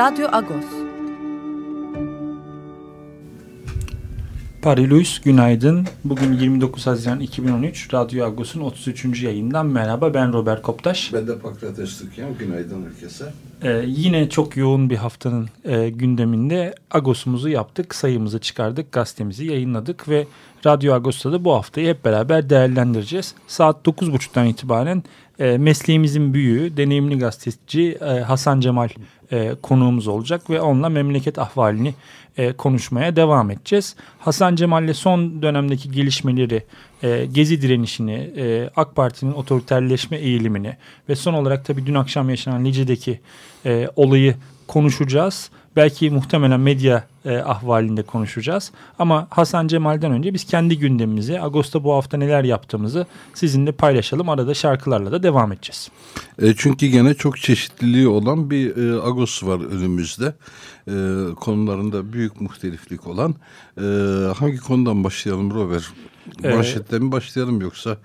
Radyo Agos. Paris Louis günaydın. Bugün 29 Haziran 2013 Radyo Agos'un 33. yayından merhaba. Ben Robert Koptaş. Ben de Pakrates Türkiye. Günaydın herkese. Ee, yine çok yoğun bir haftanın e, gündeminde Agos'umuzu yaptık. Sayımızı çıkardık. Gazetemizi yayınladık ve Radyo Agos'ta da bu haftayı hep beraber değerlendireceğiz. Saat 9.30'dan itibaren e, mesleğimizin büyüğü, deneyimli gazeteci e, Hasan Cemal e, konuğumuz olacak ve onunla memleket ahvalini e, konuşmaya devam edeceğiz. Hasan Cemal'le son dönemdeki gelişmeleri, e, gezi direnişini, e, AK Parti'nin otoriterleşme eğilimini ve son olarak tabii dün akşam yaşanan Lice'deki e, olayı konuşacağız. Belki muhtemelen medya e, ahvalinde konuşacağız. Ama Hasan Cemal'den önce biz kendi gündemimizi, Ağustos'ta bu hafta neler yaptığımızı sizinle paylaşalım. Arada şarkılarla da devam edeceğiz. E, çünkü gene çok çeşitliliği olan bir e, Agos var önümüzde. E, konularında büyük muhteliflik olan. E, hangi konudan başlayalım Robert? Manşetten mi başlayalım yoksa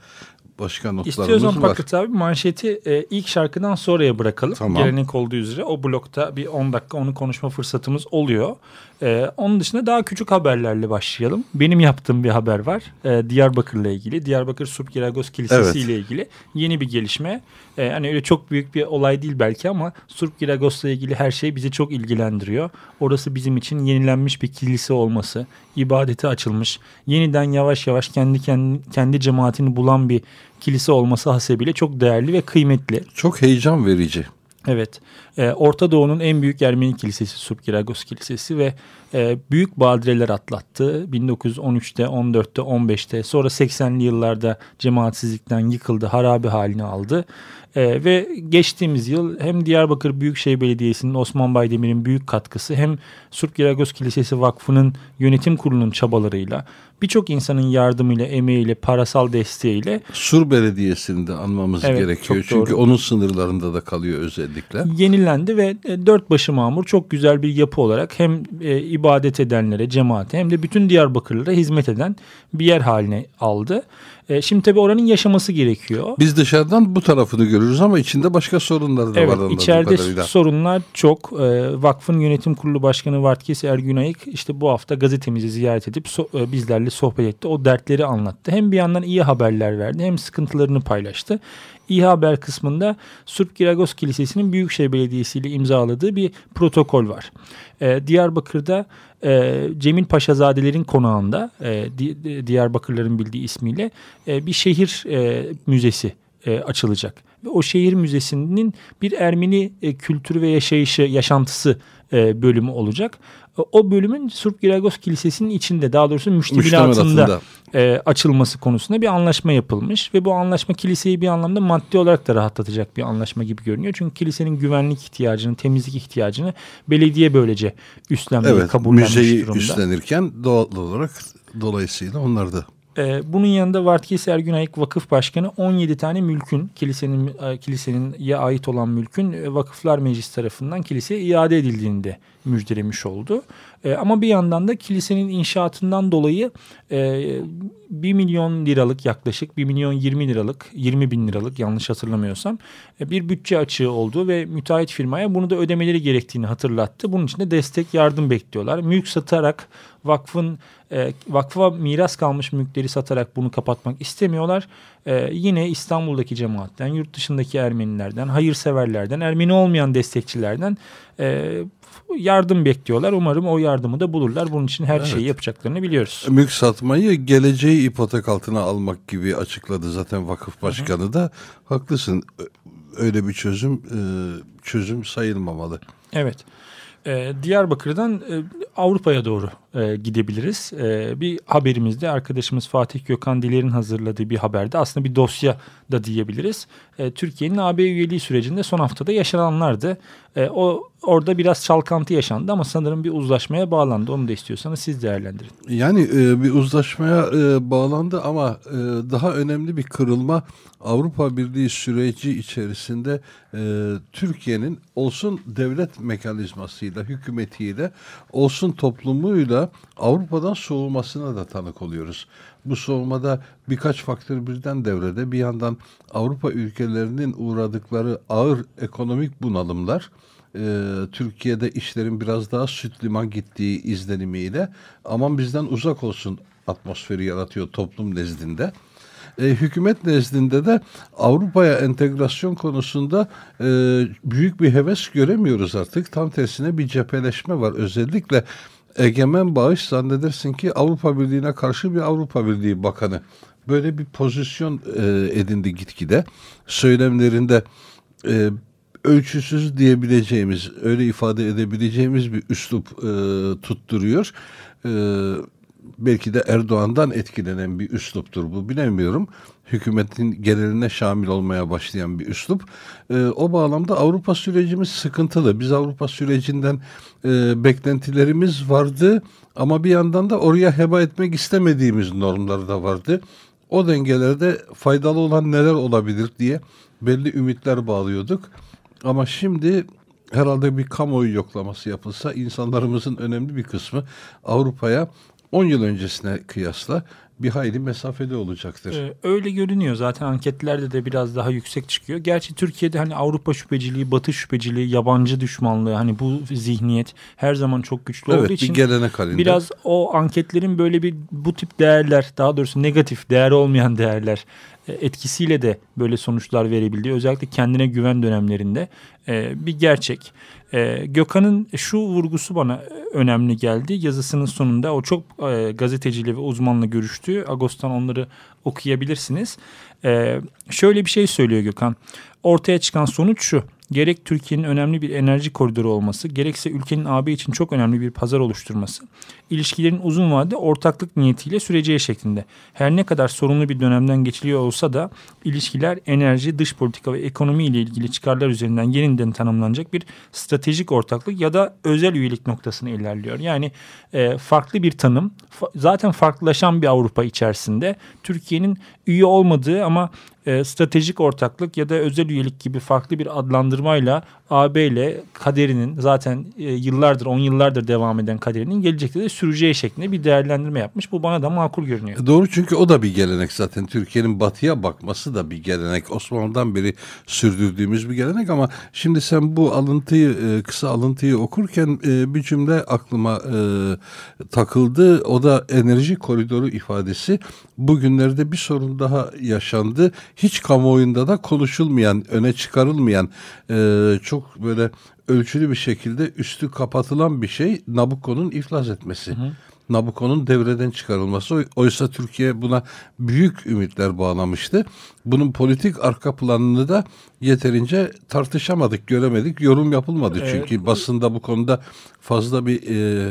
başka notlarımız İstiyorsan var. Paket abi manşeti e, ilk şarkıdan sonraya bırakalım. Tamam. Gelenek olduğu üzere o blokta bir 10 dakika onu konuşma fırsatımız oluyor. E, onun dışında daha küçük haberlerle başlayalım. Benim yaptığım bir haber var. E, Diyarbakır'la ilgili. Diyarbakır Surp Kilisesi Evet. ile ilgili yeni bir gelişme. E, hani öyle çok büyük bir olay değil belki ama Surp ile ilgili her şey bizi çok ilgilendiriyor. Orası bizim için yenilenmiş bir kilise olması, ibadete açılmış, yeniden yavaş yavaş kendi kendi, kendi cemaatini bulan bir kilise olması hasebiyle çok değerli ve kıymetli. Çok heyecan verici. Evet, e, Orta Doğu'nun en büyük Ermeni kilisesi Subkiragos Kilisesi ve e, büyük badireler atlattı. 1913'te, 14'te, 15'te sonra 80'li yıllarda cemaatsizlikten yıkıldı, harabe halini aldı. E, ve geçtiğimiz yıl hem Diyarbakır Büyükşehir Belediyesi'nin Osman Baydemir'in büyük katkısı hem Surp Kilisesi Vakfı'nın yönetim kurulunun çabalarıyla birçok insanın yardımıyla, emeğiyle, parasal desteğiyle Sur Belediyesi'ni de anmamız Evet, gerekiyor. çok doğru. Çünkü onun sınırlarında da kalıyor özellikle. Yenilendi ve e, dört başı mamur çok güzel bir yapı olarak hem e, ibadet edenlere, cemaate hem de bütün Diyarbakırlılara hizmet eden bir yer haline aldı. E, şimdi tabii oranın yaşaması gerekiyor. Biz dışarıdan bu tarafını görürüz ama içinde başka sorunlar da var. Evet içeride kadarıyla. sorunlar çok. E, vakfın yönetim kurulu başkanı Vartkes Ergünayık işte bu hafta gazetemizi ziyaret edip so- e, bizlerle sohbet etti. O dertleri anlattı. Hem bir yandan iyi haberler verdi hem sıkıntılarını paylaştı. İyi haber kısmında Surp Giragos Kilisesi'nin Büyükşehir Belediyesi ile imzaladığı bir protokol var. E, Diyarbakır'da e, Cemil Paşazadelerin konağında e, Di- Diyarbakırların bildiği ismiyle e, bir şehir e, müzesi e, açılacak. Ve o şehir müzesinin bir Ermeni e, kültürü ve yaşayışı, yaşantısı e, bölümü olacak. E, O bölümün Surp Giragos Kilisesi'nin içinde daha doğrusu müştemilatında e, açılması konusunda bir anlaşma yapılmış. Ve bu anlaşma kiliseyi bir anlamda maddi olarak da rahatlatacak bir anlaşma gibi görünüyor. Çünkü kilisenin güvenlik ihtiyacını, temizlik ihtiyacını belediye böylece üstlenmeyi Evet, kabullenmiş müzeyi durumda. üstlenirken doğal olarak dolayısıyla onlar da Ee, bunun yanında Vartkes Ergünayık Vakıf Başkanı 17 tane mülkün kilisenin e, kilisenin ya ait olan mülkün e, Vakıflar Meclisi tarafından kiliseye iade edildiğini de müjdelemiş oldu. E, ama bir yandan da kilisenin inşaatından dolayı e, 1 milyon liralık yaklaşık 1 milyon 20 liralık 20 bin liralık yanlış hatırlamıyorsam e, bir bütçe açığı oldu ve müteahhit firmaya bunu da ödemeleri gerektiğini hatırlattı. Bunun için de destek yardım bekliyorlar. Mülk satarak vakfın e, vakfa miras kalmış mülkleri satarak bunu kapatmak istemiyorlar. E, yine İstanbul'daki cemaatten, yurt dışındaki Ermenilerden, hayırseverlerden, Ermeni olmayan destekçilerden e, yardım bekliyorlar. Umarım o yardımı da bulurlar. Bunun için her şeyi yapacaklarını biliyoruz. mülk satmayı geleceği ipotek altına almak gibi açıkladı zaten vakıf başkanı da. Haklısın. Öyle bir çözüm e, çözüm sayılmamalı. Evet. Ee, Diyarbakır'dan e, Avrupa'ya doğru e, gidebiliriz. E, bir haberimizde arkadaşımız Fatih Gökhan Diler'in hazırladığı bir haberde aslında bir dosya da diyebiliriz. E, Türkiye'nin AB üyeliği sürecinde son haftada yaşananlardı. E, o orada biraz çalkantı yaşandı ama sanırım bir uzlaşmaya bağlandı. Onu da istiyorsanız siz değerlendirin. Yani e, bir uzlaşmaya e, bağlandı ama e, daha önemli bir kırılma Avrupa Birliği süreci içerisinde e, Türkiye'nin olsun devlet mekanizmasıyla, hükümetiyle, olsun toplumuyla Avrupa'dan soğumasına da tanık oluyoruz. Bu soğumada birkaç faktör birden devrede. Bir yandan Avrupa ülkelerinin uğradıkları ağır ekonomik bunalımlar, e, Türkiye'de işlerin biraz daha süt liman gittiği izlenimiyle aman bizden uzak olsun atmosferi yaratıyor toplum nezdinde. E, hükümet nezdinde de Avrupa'ya entegrasyon konusunda e, büyük bir heves göremiyoruz artık. Tam tersine bir cepheleşme var. Özellikle egemen bağış zannedersin ki Avrupa Birliği'ne karşı bir Avrupa Birliği bakanı. Böyle bir pozisyon e, edindi gitgide. Söylemlerinde e, ölçüsüz diyebileceğimiz, öyle ifade edebileceğimiz bir üslup e, tutturuyor. E, belki de Erdoğan'dan etkilenen bir üsluptur bu bilemiyorum. Hükümetin geneline şamil olmaya başlayan bir üslup. E, o bağlamda Avrupa sürecimiz sıkıntılı. Biz Avrupa sürecinden e, beklentilerimiz vardı ama bir yandan da oraya heba etmek istemediğimiz normlar da vardı. O dengelerde faydalı olan neler olabilir diye belli ümitler bağlıyorduk. Ama şimdi herhalde bir kamuoyu yoklaması yapılsa insanlarımızın önemli bir kısmı Avrupa'ya 10 yıl öncesine kıyasla bir hayli mesafede olacaktır. Ee, öyle görünüyor zaten anketlerde de biraz daha yüksek çıkıyor. Gerçi Türkiye'de hani Avrupa şüpheciliği, Batı şüpheciliği, yabancı düşmanlığı hani bu zihniyet her zaman çok güçlü evet, olduğu için bir gelenek halinde. biraz o anketlerin böyle bir bu tip değerler daha doğrusu negatif değer olmayan değerler e, etkisiyle de böyle sonuçlar verebildiği özellikle kendine güven dönemlerinde e, bir gerçek. E, Gökhan'ın şu vurgusu bana önemli geldi. Yazısının sonunda o çok gazeteciyle ve uzmanla görüştü. Agos'tan onları okuyabilirsiniz. Şöyle bir şey söylüyor Gökhan. Ortaya çıkan sonuç şu. Gerek Türkiye'nin önemli bir enerji koridoru olması, gerekse ülkenin AB için çok önemli bir pazar oluşturması, ilişkilerin uzun vadede ortaklık niyetiyle süreceği şeklinde. Her ne kadar sorunlu bir dönemden geçiliyor olsa da ilişkiler enerji, dış politika ve ekonomi ile ilgili çıkarlar üzerinden yeniden tanımlanacak bir stratejik ortaklık ya da özel üyelik noktasına ilerliyor. Yani e, farklı bir tanım, fa zaten farklılaşan bir Avrupa içerisinde Türkiye'nin üye olmadığı ama e, stratejik ortaklık ya da özel üyelik gibi farklı bir adlandırmayla AB ile kaderinin zaten e, yıllardır, on yıllardır devam eden kaderinin gelecekte de süreceği şeklinde bir değerlendirme yapmış. Bu bana da makul görünüyor. E, doğru çünkü o da bir gelenek zaten. Türkiye'nin batıya bakması da bir gelenek. Osmanlı'dan beri sürdürdüğümüz bir gelenek ama şimdi sen bu alıntıyı, e, kısa alıntıyı okurken e, bir cümle aklıma e, takıldı. O da enerji koridoru ifadesi. Bugünlerde bir sorun daha yaşandı. Hiç kamuoyunda da konuşulmayan, öne çıkarılmayan e, çok böyle ölçülü bir şekilde üstü kapatılan bir şey Nabucco'nun iflas etmesi. Hı hı. Nabucco'nun devreden çıkarılması. Oysa Türkiye buna büyük ümitler bağlamıştı. Bunun politik arka planını da yeterince tartışamadık, göremedik, yorum yapılmadı. Çünkü evet. basında bu konuda fazla bir e,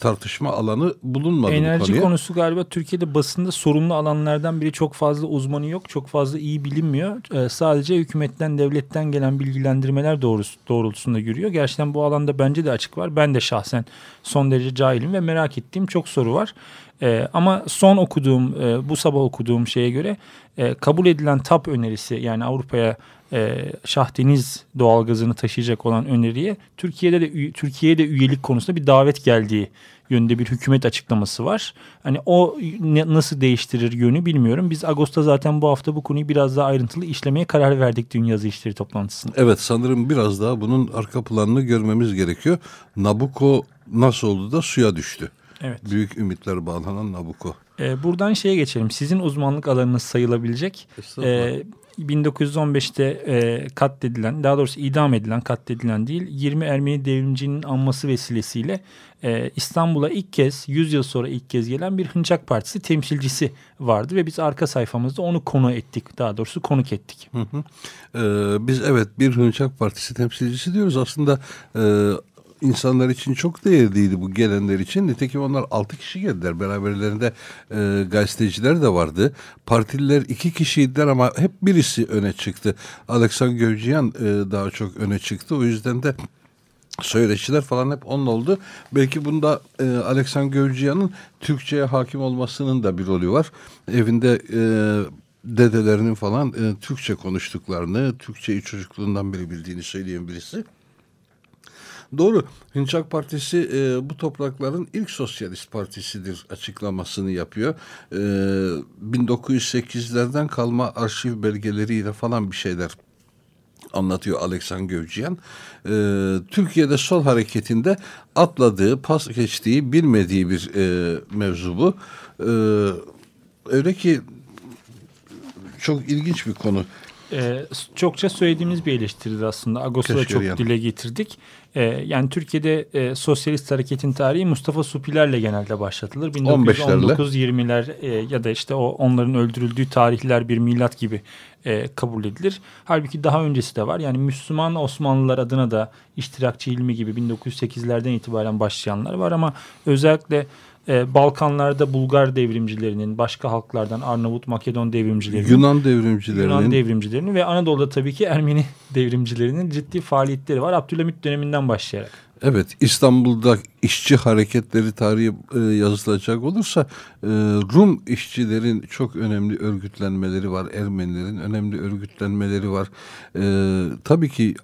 tartışma alanı bulunmadı Enerji konusu galiba Türkiye'de basında sorunlu alanlardan biri çok fazla uzmanı yok. Çok fazla iyi bilinmiyor. Ee, sadece hükümetten, devletten gelen bilgilendirmeler doğrusu, doğrultusunda yürüyor. Gerçekten bu alanda bence de açık var. Ben de şahsen son derece cahilim ve merak ettiğim çok soru var. Ee, ama son okuduğum, e, bu sabah okuduğum şeye göre e, kabul edilen TAP önerisi yani Avrupa'ya e, Şah Deniz doğalgazını taşıyacak olan öneriye Türkiye'de de Türkiye'ye de üyelik konusunda bir davet geldiği yönünde bir hükümet açıklaması var. Hani o ne, nasıl değiştirir yönü bilmiyorum. Biz Ağustos'ta zaten bu hafta bu konuyu biraz daha ayrıntılı işlemeye karar verdik Dünya Yazı İşleri toplantısında. Evet sanırım biraz daha bunun arka planını görmemiz gerekiyor. Nabucco nasıl oldu da suya düştü. Evet. Büyük ümitler bağlanan Nabucco. Ee, buradan şeye geçelim. Sizin uzmanlık alanınız sayılabilecek. Ee, 1915'te e, katledilen, daha doğrusu idam edilen, katledilen değil, 20 Ermeni devrimcinin anması vesilesiyle e, İstanbul'a ilk kez, 100 yıl sonra ilk kez gelen bir Hınçak Partisi temsilcisi vardı ve biz arka sayfamızda onu konu ettik, daha doğrusu konuk ettik. Hı hı. Ee, biz evet bir Hınçak Partisi temsilcisi diyoruz. Aslında e, insanlar için çok değerliydi bu gelenler için. Nitekim onlar altı kişi geldiler. Beraberlerinde e, gazeteciler de vardı. Partililer iki kişiydiler ama hep birisi öne çıktı. Alexander Gövciyan e, daha çok öne çıktı. O yüzden de söyleşiler falan hep onun oldu. Belki bunda e, Alexander Gövciyan'ın Türkçe'ye hakim olmasının da bir rolü var. Evinde e, dedelerinin falan e, Türkçe konuştuklarını, Türkçeyi çocukluğundan beri bildiğini söyleyen birisi. Doğru. Hınçak Partisi e, bu toprakların ilk sosyalist partisidir açıklamasını yapıyor. E, 1908'lerden kalma arşiv belgeleriyle falan bir şeyler anlatıyor Aleksan Gövciyan. E, Türkiye'de sol hareketinde atladığı, pas geçtiği, bilmediği bir e, mevzu bu. E, öyle ki çok ilginç bir konu. Ee, çokça söylediğimiz bir eleştirdi aslında. Agos'u da çok yani. dile getirdik. Ee, yani Türkiye'de e, sosyalist hareketin tarihi Mustafa Supilerle genelde başlatılır. 1919-20'ler e, ya da işte o onların öldürüldüğü tarihler bir milat gibi e, kabul edilir. Halbuki daha öncesi de var. Yani Müslüman Osmanlılar adına da iştirakçı ilmi gibi 1908'lerden itibaren başlayanlar var ama özellikle e, Balkanlarda Bulgar devrimcilerinin, başka halklardan Arnavut, Makedon devrimcilerinin, Yunan devrimcilerinin, Yunan devrimcilerinin ve Anadolu'da tabii ki Ermeni devrimcilerinin ciddi faaliyetleri var. Abdülhamit döneminden başlayarak. Evet İstanbul'da işçi hareketleri tarihi e, yazılacak olursa e, Rum işçilerin çok önemli örgütlenmeleri var. Ermenilerin önemli örgütlenmeleri var. E, tabii ki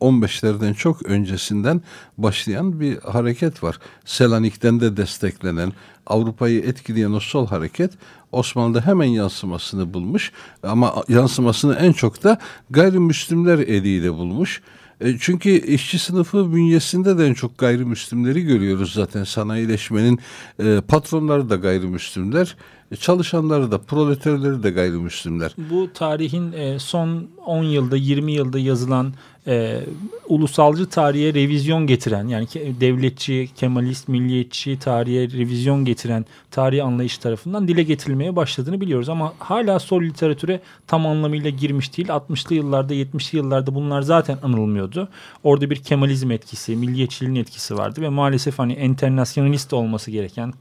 15'lerden e, çok öncesinden başlayan bir hareket var. Selanik'ten de desteklenen, Avrupa'yı etkileyen o sol hareket Osmanlı'da hemen yansımasını bulmuş. Ama yansımasını en çok da gayrimüslimler eliyle bulmuş. E, çünkü işçi sınıfı bünyesinde de en çok gayrimüslimleri görüyoruz zaten. Sanayileşmenin e, patronları da gayrimüslimler, çalışanları da, proleterleri de gayrimüslimler. Bu tarihin e, son 10 yılda, 20 yılda yazılan e, ulusalcı tarihe revizyon getiren yani devletçi, kemalist, milliyetçi tarihe revizyon getiren tarihi anlayış tarafından dile getirilmeye başladığını biliyoruz. Ama hala sol literatüre tam anlamıyla girmiş değil. 60'lı yıllarda 70'li yıllarda bunlar zaten anılmıyordu. Orada bir kemalizm etkisi, milliyetçiliğin etkisi vardı ve maalesef hani enternasyonalist olması gereken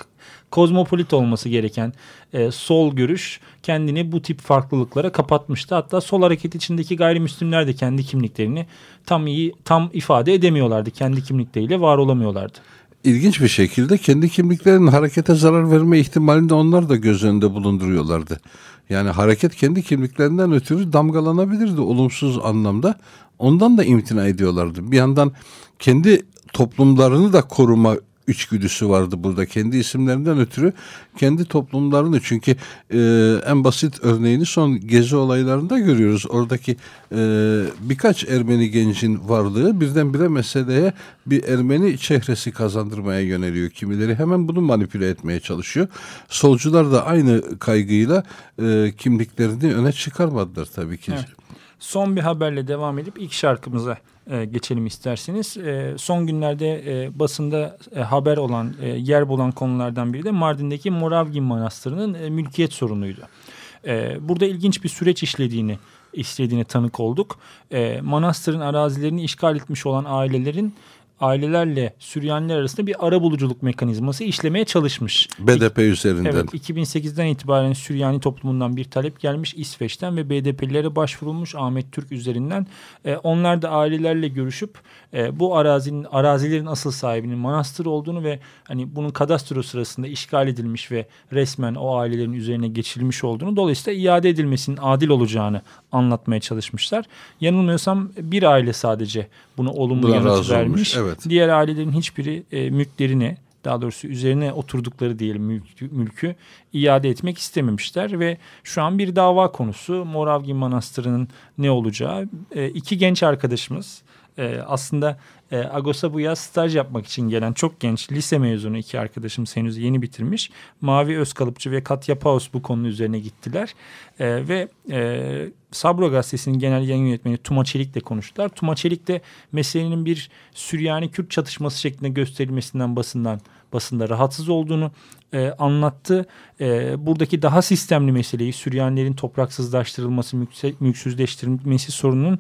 kozmopolit olması gereken e, sol görüş kendini bu tip farklılıklara kapatmıştı. Hatta sol hareket içindeki gayrimüslimler de kendi kimliklerini tam iyi tam ifade edemiyorlardı. Kendi kimlikleriyle var olamıyorlardı. İlginç bir şekilde kendi kimliklerinin harekete zarar verme ihtimalini de onlar da göz önünde bulunduruyorlardı. Yani hareket kendi kimliklerinden ötürü damgalanabilirdi olumsuz anlamda. Ondan da imtina ediyorlardı. Bir yandan kendi toplumlarını da koruma içgüdüsü vardı burada kendi isimlerinden ötürü kendi toplumlarını çünkü e, en basit örneğini son gezi olaylarında görüyoruz. Oradaki e, birkaç Ermeni gencin varlığı birdenbire meseleye bir Ermeni çehresi kazandırmaya yöneliyor. Kimileri hemen bunu manipüle etmeye çalışıyor. Solcular da aynı kaygıyla e, kimliklerini öne çıkarmadılar tabii ki. Evet. Son bir haberle devam edip ilk şarkımıza e, geçelim isterseniz. E, son günlerde e, basında e, haber olan, e, yer bulan konulardan biri de Mardin'deki Moravgin Manastırı'nın e, mülkiyet sorunuydu. E, burada ilginç bir süreç işlediğini istediğine tanık olduk. E, manastırın arazilerini işgal etmiş olan ailelerin ailelerle Süryaniler arasında bir ara buluculuk mekanizması işlemeye çalışmış. BDP üzerinden. Evet 2008'den itibaren Süryani toplumundan bir talep gelmiş İsveç'ten ve BDP'lilere başvurulmuş Ahmet Türk üzerinden. E, onlar da ailelerle görüşüp e, bu arazinin arazilerin asıl sahibinin manastır olduğunu ve hani bunun kadastro sırasında işgal edilmiş ve resmen o ailelerin üzerine geçirilmiş olduğunu dolayısıyla iade edilmesinin adil olacağını anlatmaya çalışmışlar. Yanılmıyorsam bir aile sadece bunu olumlu Buna yanıt vermiş. Olmuş, evet. Diğer ailelerin hiçbiri e, mülklerini daha doğrusu üzerine oturdukları diyelim mülkü, mülkü iade etmek istememişler ve şu an bir dava konusu Moravgin Manastırı'nın ne olacağı. E, iki genç arkadaşımız e, aslında e, Agos'a bu yaz staj yapmak için gelen çok genç lise mezunu iki arkadaşım henüz yeni bitirmiş. Mavi Özkalıpçı ve Katya Paus bu konu üzerine gittiler. E, ve e, Sabro gazetesinin genel yayın yönetmeni Tuma Çelik'le konuştular. Tuma Çelik de meselenin bir Süryani-Kürt çatışması şeklinde gösterilmesinden basından basında rahatsız olduğunu e, anlattı. E, buradaki daha sistemli meseleyi Süryanilerin topraksızlaştırılması, mülksüzleştirilmesi sorunun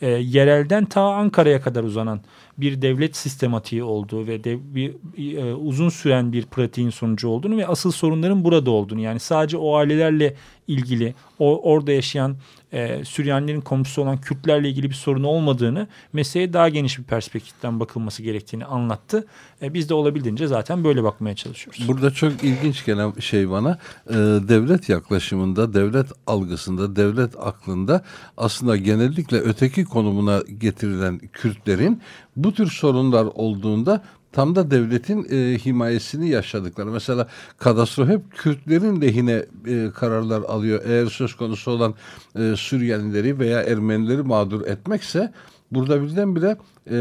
e, yerelden ta Ankara'ya kadar uzanan bir devlet sistematiği olduğu ve dev, bir, e, uzun süren bir pratiğin sonucu olduğunu ve asıl sorunların burada olduğunu yani sadece o ailelerle ilgili o orada yaşayan e, Süryanilerin komşusu olan Kürtlerle ilgili bir sorun olmadığını meseleye daha geniş bir perspektiften bakılması gerektiğini anlattı. E, biz de olabildiğince zaten böyle bakmaya çalışıyoruz. Burada çok ilginç gelen şey bana e, devlet yaklaşımında, devlet algısında, devlet aklında aslında genellikle öteki konumuna getirilen Kürtlerin bu tür sorunlar olduğunda tam da devletin e, himayesini yaşadıkları. Mesela kadastro hep Kürtlerin lehine e, kararlar alıyor. Eğer söz konusu olan e, Süryanileri veya Ermenileri mağdur etmekse burada birdenbire e,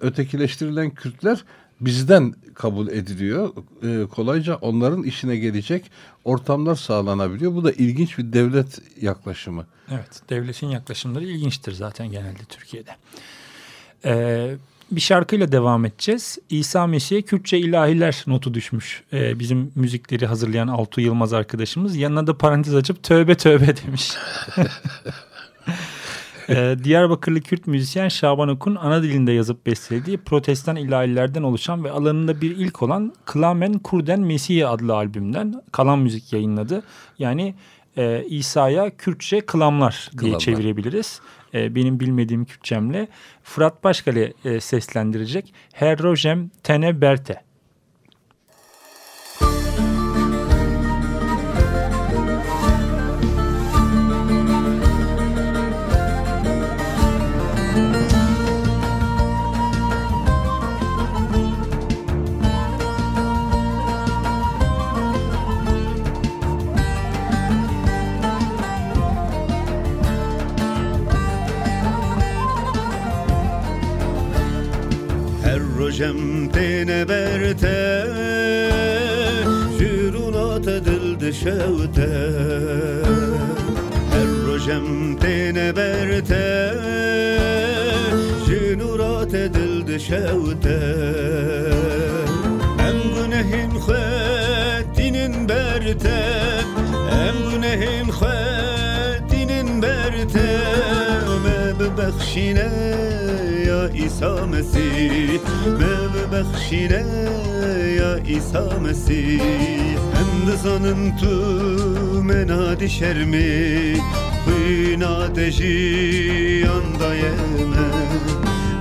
ötekileştirilen Kürtler bizden kabul ediliyor. E, kolayca onların işine gelecek ortamlar sağlanabiliyor. Bu da ilginç bir devlet yaklaşımı. Evet, devletin yaklaşımları ilginçtir zaten genelde Türkiye'de. Ee, bir şarkıyla devam edeceğiz. İsa Mesih'e Kürtçe ilahiler notu düşmüş. Ee, bizim müzikleri hazırlayan Altu Yılmaz arkadaşımız. Yanına da parantez açıp tövbe tövbe demiş. ee, Diyarbakırlı Kürt müzisyen Şaban Okun ana dilinde yazıp bestelediği protestan ilahilerden oluşan ve alanında bir ilk olan Klamen Kurden Mesih adlı albümden kalan müzik yayınladı. Yani e, İsa'ya Kürtçe kılamlar diye kılamlar. çevirebiliriz. E, benim bilmediğim Kürtçemle. Fırat Başkale seslendirecek. Her rojem tene berte. جمتين برته جرونات دل دشوته هر جمتين برته جنورات دل دشوته ببخشینه İsa Mesih Mev bexşine ya İsa Mesih Hem de zanın tu menadi şermi Hıyna deji anda yeme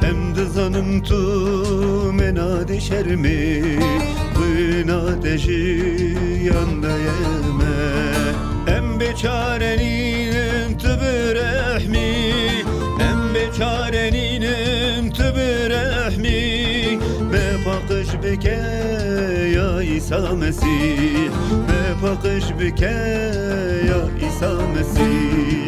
Hem de zanım tu menadi şermi Hıyna deji anda yeme Em beçarenin tübü rehmi çareninem tübü rahmi Ve pakış büke ya İsa Mesih. Ve pakış büke ya İsa Mesih.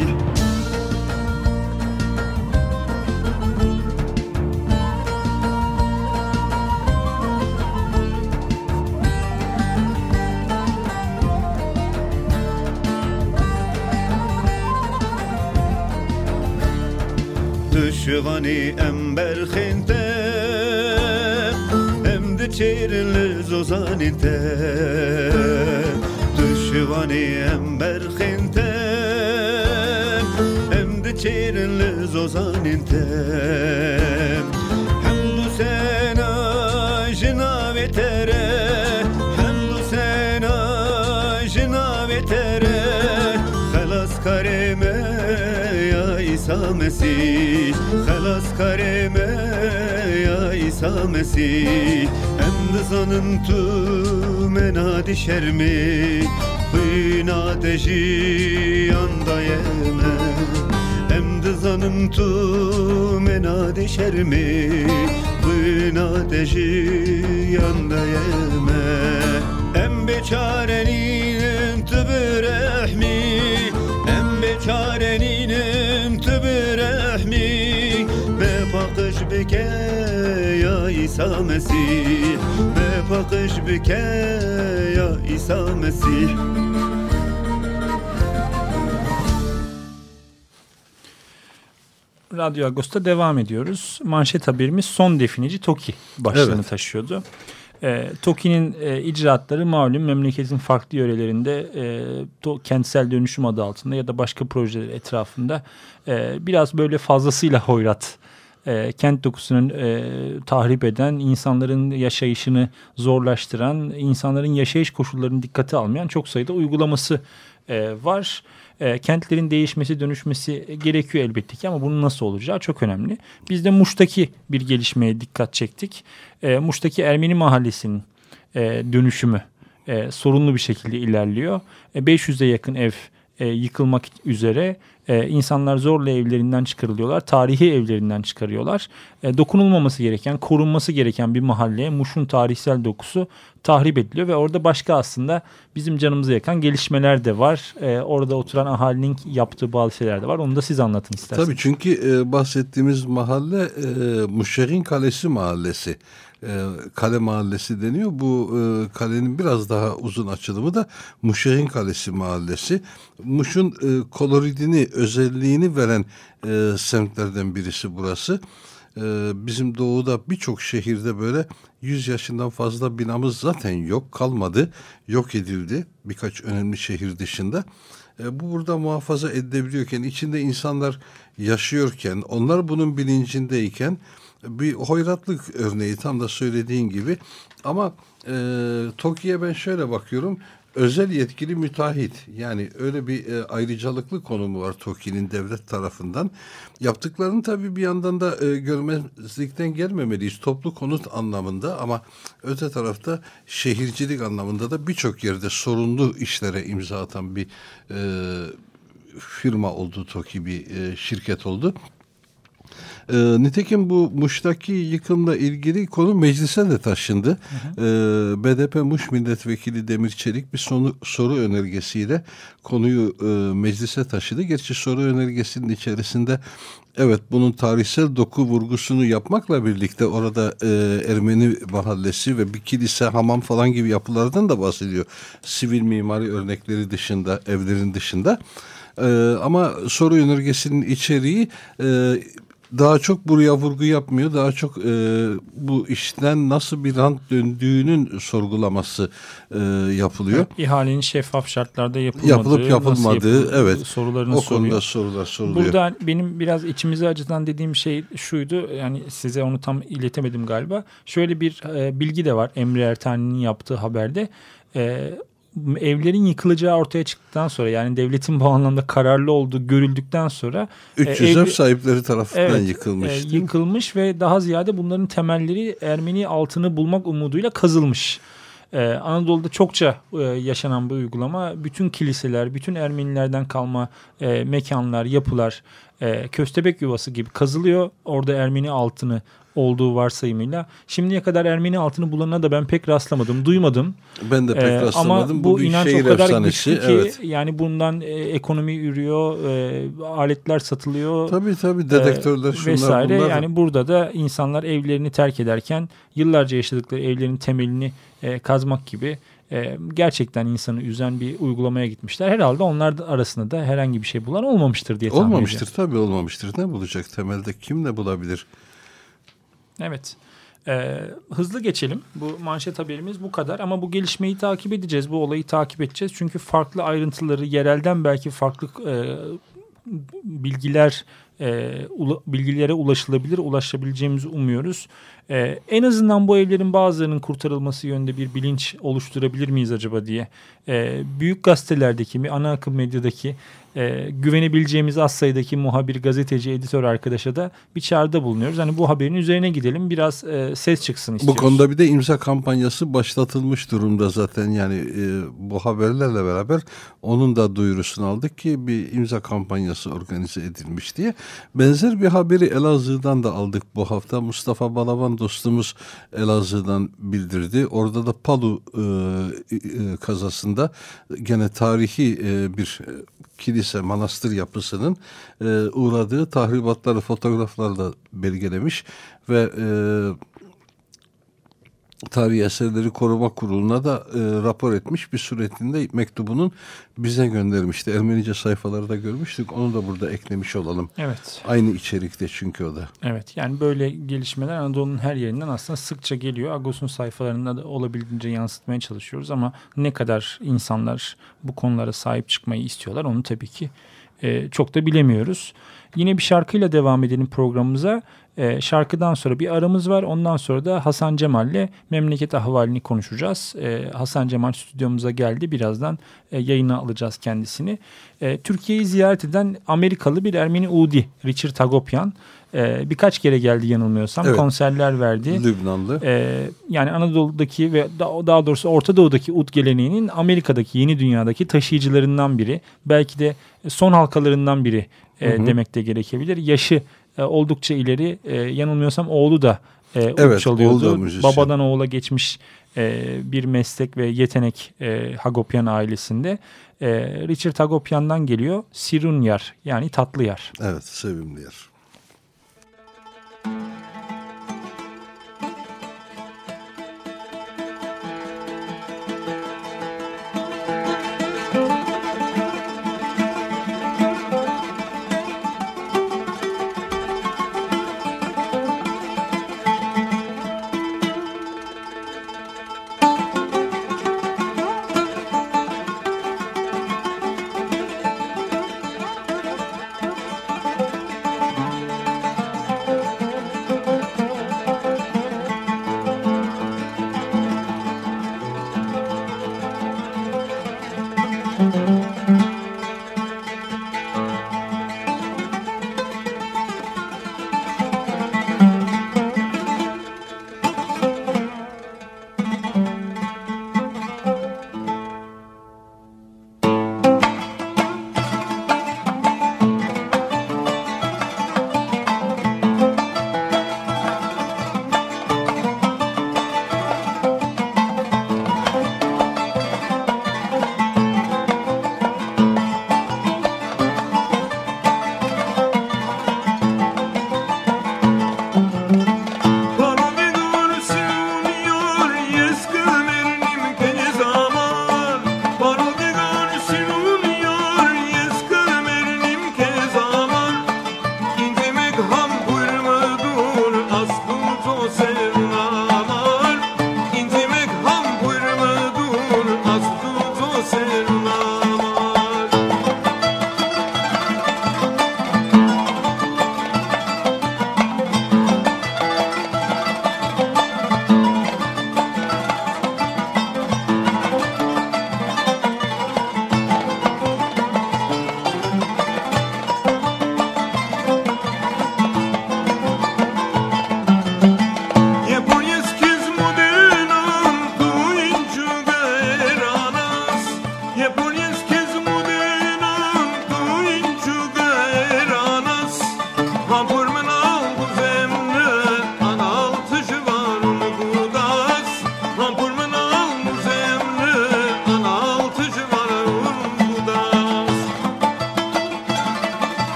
مسيح بفقش بك يا عيسى مسيح Düşvani ember khinte çeyrili zozaninte Düşvani em berxinte Em de çeyrili zozaninte Hem Mesih Xelas kareme ya İsa Mesih zanın tu menadi şermi Hıyna deji yanda yeme. Hem de zanım tu menadi şermi Hıyna deji yanda yeme. Em beçarenin tübü rehmi Em beçarenin bakış beke ya İsa Mesih bakış bike ya İsa Mesih Radyo Agos'ta devam ediyoruz. Manşet haberimiz son definici TOKİ başlığını evet. taşıyordu. E, TOKİ'nin e, icraatları malum memleketin farklı yörelerinde e, to, kentsel dönüşüm adı altında ya da başka projeler etrafında e, biraz böyle fazlasıyla hoyrat e, kent dokusunu e, tahrip eden, insanların yaşayışını zorlaştıran, insanların yaşayış koşullarını dikkate almayan çok sayıda uygulaması e, var. E, kentlerin değişmesi, dönüşmesi gerekiyor elbette ki ama bunun nasıl olacağı çok önemli. Biz de Muş'taki bir gelişmeye dikkat çektik. E, Muş'taki Ermeni mahallesinin e, dönüşümü e, sorunlu bir şekilde ilerliyor. E, 500'e yakın ev e, yıkılmak üzere e, insanlar zorla evlerinden çıkarılıyorlar. Tarihi evlerinden çıkarıyorlar. E, dokunulmaması gereken, korunması gereken bir mahalleye Muş'un tarihsel dokusu tahrip ediliyor ve orada başka aslında bizim canımıza yakan gelişmeler de var. E, orada oturan ahalinin yaptığı bazı şeyler de var. Onu da siz anlatın isterseniz. Tabii çünkü e, bahsettiğimiz mahalle e, Muşer'in Kalesi mahallesi. E, kale mahallesi deniyor. Bu e, kalenin biraz daha uzun açılımı da Muşer'in Kalesi mahallesi. Muş'un e, koloridini, özelliğini veren e, semtlerden birisi burası. Bizim doğuda birçok şehirde böyle 100 yaşından fazla binamız zaten yok kalmadı. Yok edildi birkaç önemli şehir dışında. Bu burada muhafaza edilebiliyorken, içinde insanlar yaşıyorken, onlar bunun bilincindeyken bir hoyratlık örneği tam da söylediğin gibi. Ama e, TOKİ'ye ben şöyle bakıyorum. Özel yetkili müteahhit yani öyle bir e, ayrıcalıklı konumu var TOKİ'nin devlet tarafından. Yaptıklarını tabii bir yandan da e, görmezlikten gelmemeliyiz toplu konut anlamında ama öte tarafta şehircilik anlamında da birçok yerde sorunlu işlere imza atan bir e, firma oldu TOKİ bir e, şirket oldu. E, nitekim bu Muş'taki yıkımla ilgili konu meclise de taşındı. Hı hı. E, BDP Muş Milletvekili Demir Çelik bir sonu, soru önergesiyle konuyu e, meclise taşıdı. Gerçi soru önergesinin içerisinde Evet bunun tarihsel doku vurgusunu yapmakla birlikte orada e, Ermeni mahallesi ve bir kilise, hamam falan gibi yapılardan da bahsediyor. Sivil mimari örnekleri dışında, evlerin dışında. E, ama soru önergesinin içeriği e, daha çok buraya vurgu yapmıyor. Daha çok e, bu işten nasıl bir rant döndüğünün sorgulaması e, yapılıyor. İhalenin şeffaf şartlarda yapılmadığı, yapılıp yapılmadığı evet. Sorularını o soruyor. konuda sorular soruluyor. Burada benim biraz içimizi acıtan dediğim şey şuydu. Yani size onu tam iletemedim galiba. Şöyle bir e, bilgi de var Emre Ertan'ın yaptığı haberde. E, evlerin yıkılacağı ortaya çıktıktan sonra yani devletin bu anlamda kararlı olduğu görüldükten sonra 300 e, ev sahipleri tarafından evet, yıkılmış. E, yıkılmış ve daha ziyade bunların temelleri Ermeni altını bulmak umuduyla kazılmış. Ee, Anadolu'da çokça e, yaşanan bu uygulama bütün kiliseler, bütün Ermenilerden kalma e, mekanlar, yapılar e, köstebek yuvası gibi kazılıyor. Orada Ermeni altını olduğu varsayımıyla. Şimdiye kadar Ermeni altını bulanına da ben pek rastlamadım, duymadım. Ben de pek ee, rastlamadım. Ama bu, bu inanç o kadar efsanesi. güçlü ki evet. yani bundan e, ekonomi yürüyor, e, aletler satılıyor. Tabii tabii dedektörler e, şunlar vesaire. bunlar. Yani burada da insanlar evlerini terk ederken yıllarca yaşadıkları evlerin temelini e, kazmak gibi e, gerçekten insanı üzen bir uygulamaya gitmişler. Herhalde onlar arasında da herhangi bir şey bulan olmamıştır diye tahmin Olmamıştır ediyorum. tabii olmamıştır. Ne bulacak temelde kim ne bulabilir? Evet. Ee, hızlı geçelim. Bu manşet haberimiz bu kadar ama bu gelişmeyi takip edeceğiz. Bu olayı takip edeceğiz. Çünkü farklı ayrıntıları yerelden belki farklı e, bilgiler e, ula, bilgilere ulaşılabilir, ulaşabileceğimizi umuyoruz. E, en azından bu evlerin bazılarının kurtarılması yönünde bir bilinç oluşturabilir miyiz acaba diye. E, büyük gazetelerdeki, ana akım medyadaki e, güvenebileceğimiz az sayıdaki muhabir, gazeteci, editör arkadaşa da bir çağrıda bulunuyoruz. Hani bu haberin üzerine gidelim biraz e, ses çıksın istiyoruz. Bu konuda bir de imza kampanyası başlatılmış durumda zaten yani e, bu haberlerle beraber onun da duyurusunu aldık ki bir imza kampanyası organize edilmiş diye. Benzer bir haberi Elazığ'dan da aldık bu hafta. Mustafa Balaban dostumuz Elazığ'dan bildirdi. Orada da Palu e, e, kazasında gene tarihi e, bir kilise, manastır yapısının e, uğradığı tahribatları fotoğraflarla belgelemiş ve e, Tarihi Eserleri Koruma Kurulu'na da e, rapor etmiş bir suretinde mektubunun bize göndermişti. Ermenice sayfaları da görmüştük. Onu da burada eklemiş olalım. Evet. Aynı içerikte çünkü o da. Evet yani böyle gelişmeler Anadolu'nun her yerinden aslında sıkça geliyor. Agos'un sayfalarında da olabildiğince yansıtmaya çalışıyoruz ama ne kadar insanlar bu konulara sahip çıkmayı istiyorlar onu tabii ki e, çok da bilemiyoruz. Yine bir şarkıyla devam edelim programımıza. E, şarkıdan sonra bir aramız var. Ondan sonra da Hasan Cemal'le memleket ahvalini konuşacağız. E, Hasan Cemal stüdyomuza geldi. Birazdan e, yayına alacağız kendisini. E, Türkiye'yi ziyaret eden Amerikalı bir Ermeni Udi Richard Agopyan. E, birkaç kere geldi yanılmıyorsam. Evet. Konserler verdi. Lübnanlı. E, yani Anadolu'daki ve da- daha doğrusu Orta Doğu'daki ud geleneğinin Amerika'daki yeni dünyadaki taşıyıcılarından biri. Belki de son halkalarından biri e, Hı hı. demek de gerekebilir. Yaşı e, oldukça ileri. E, yanılmıyorsam oğlu da e, Evet, çalıyordu. oğlu da müzisyen. Babadan oğula geçmiş e, bir meslek ve yetenek e, Hagopyan ailesinde. E, Richard Hagopyan'dan geliyor. Sirunyar yani tatlı yer. Evet sevimli yer.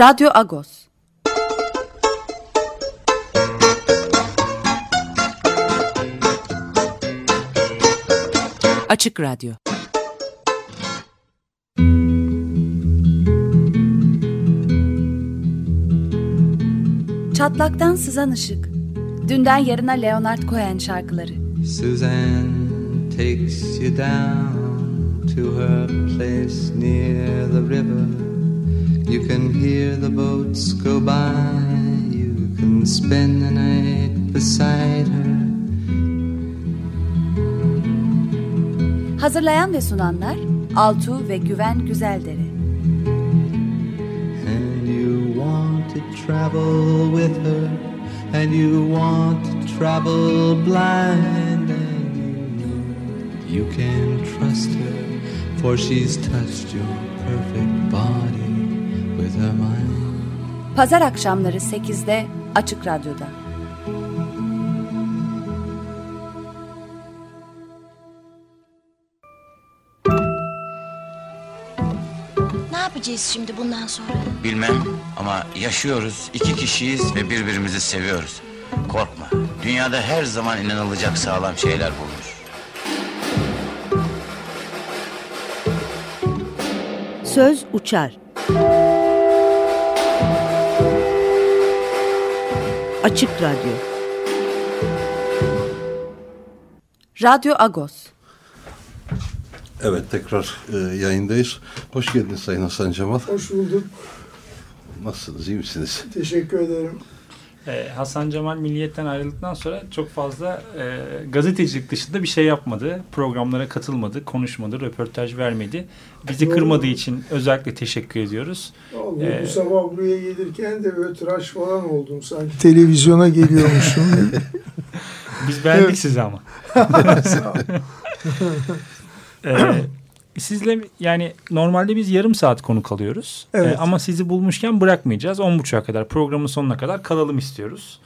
Radyo Agos. Açık Radyo. Çatlaktan sızan ışık. Dünden yarına Leonard Cohen şarkıları. Suzanne takes you down to her place near the river. You can hear the boats go by. You can spend the night beside her. Hazırlayan ve sunanlar Altu ve Güven Güzeldere. And you want to travel with her. And you want to travel blind. And you know you can trust her. For she's touched your Pazar akşamları 8'de Açık Radyo'da. Ne yapacağız şimdi bundan sonra? Bilmem ama yaşıyoruz, iki kişiyiz ve birbirimizi seviyoruz. Korkma, dünyada her zaman inanılacak sağlam şeyler bulunur. Söz uçar. Açık Radyo. Radyo Agos. Evet tekrar e, yayındayız. Hoş geldiniz Sayın Hasan Cemal. Hoş bulduk. Nasılsınız, iyi misiniz? Teşekkür ederim. Ee, Hasan Cemal Milliyet'ten ayrıldıktan sonra çok fazla e, gazetecilik dışında bir şey yapmadı. Programlara katılmadı, konuşmadı, röportaj vermedi. Bizi Doğru. kırmadığı için özellikle teşekkür ediyoruz. Vallahi Ee, bu sabah buraya gelirken de böyle tıraş falan oldum sanki. Televizyona geliyormuşum. Biz beğendik Evet. sizi ama. Sağ ol. Ee, sizle yani normalde biz yarım saat konu kalıyoruz. Evet. Ee, ama sizi bulmuşken bırakmayacağız. 10.30'a kadar programın sonuna kadar kalalım istiyoruz.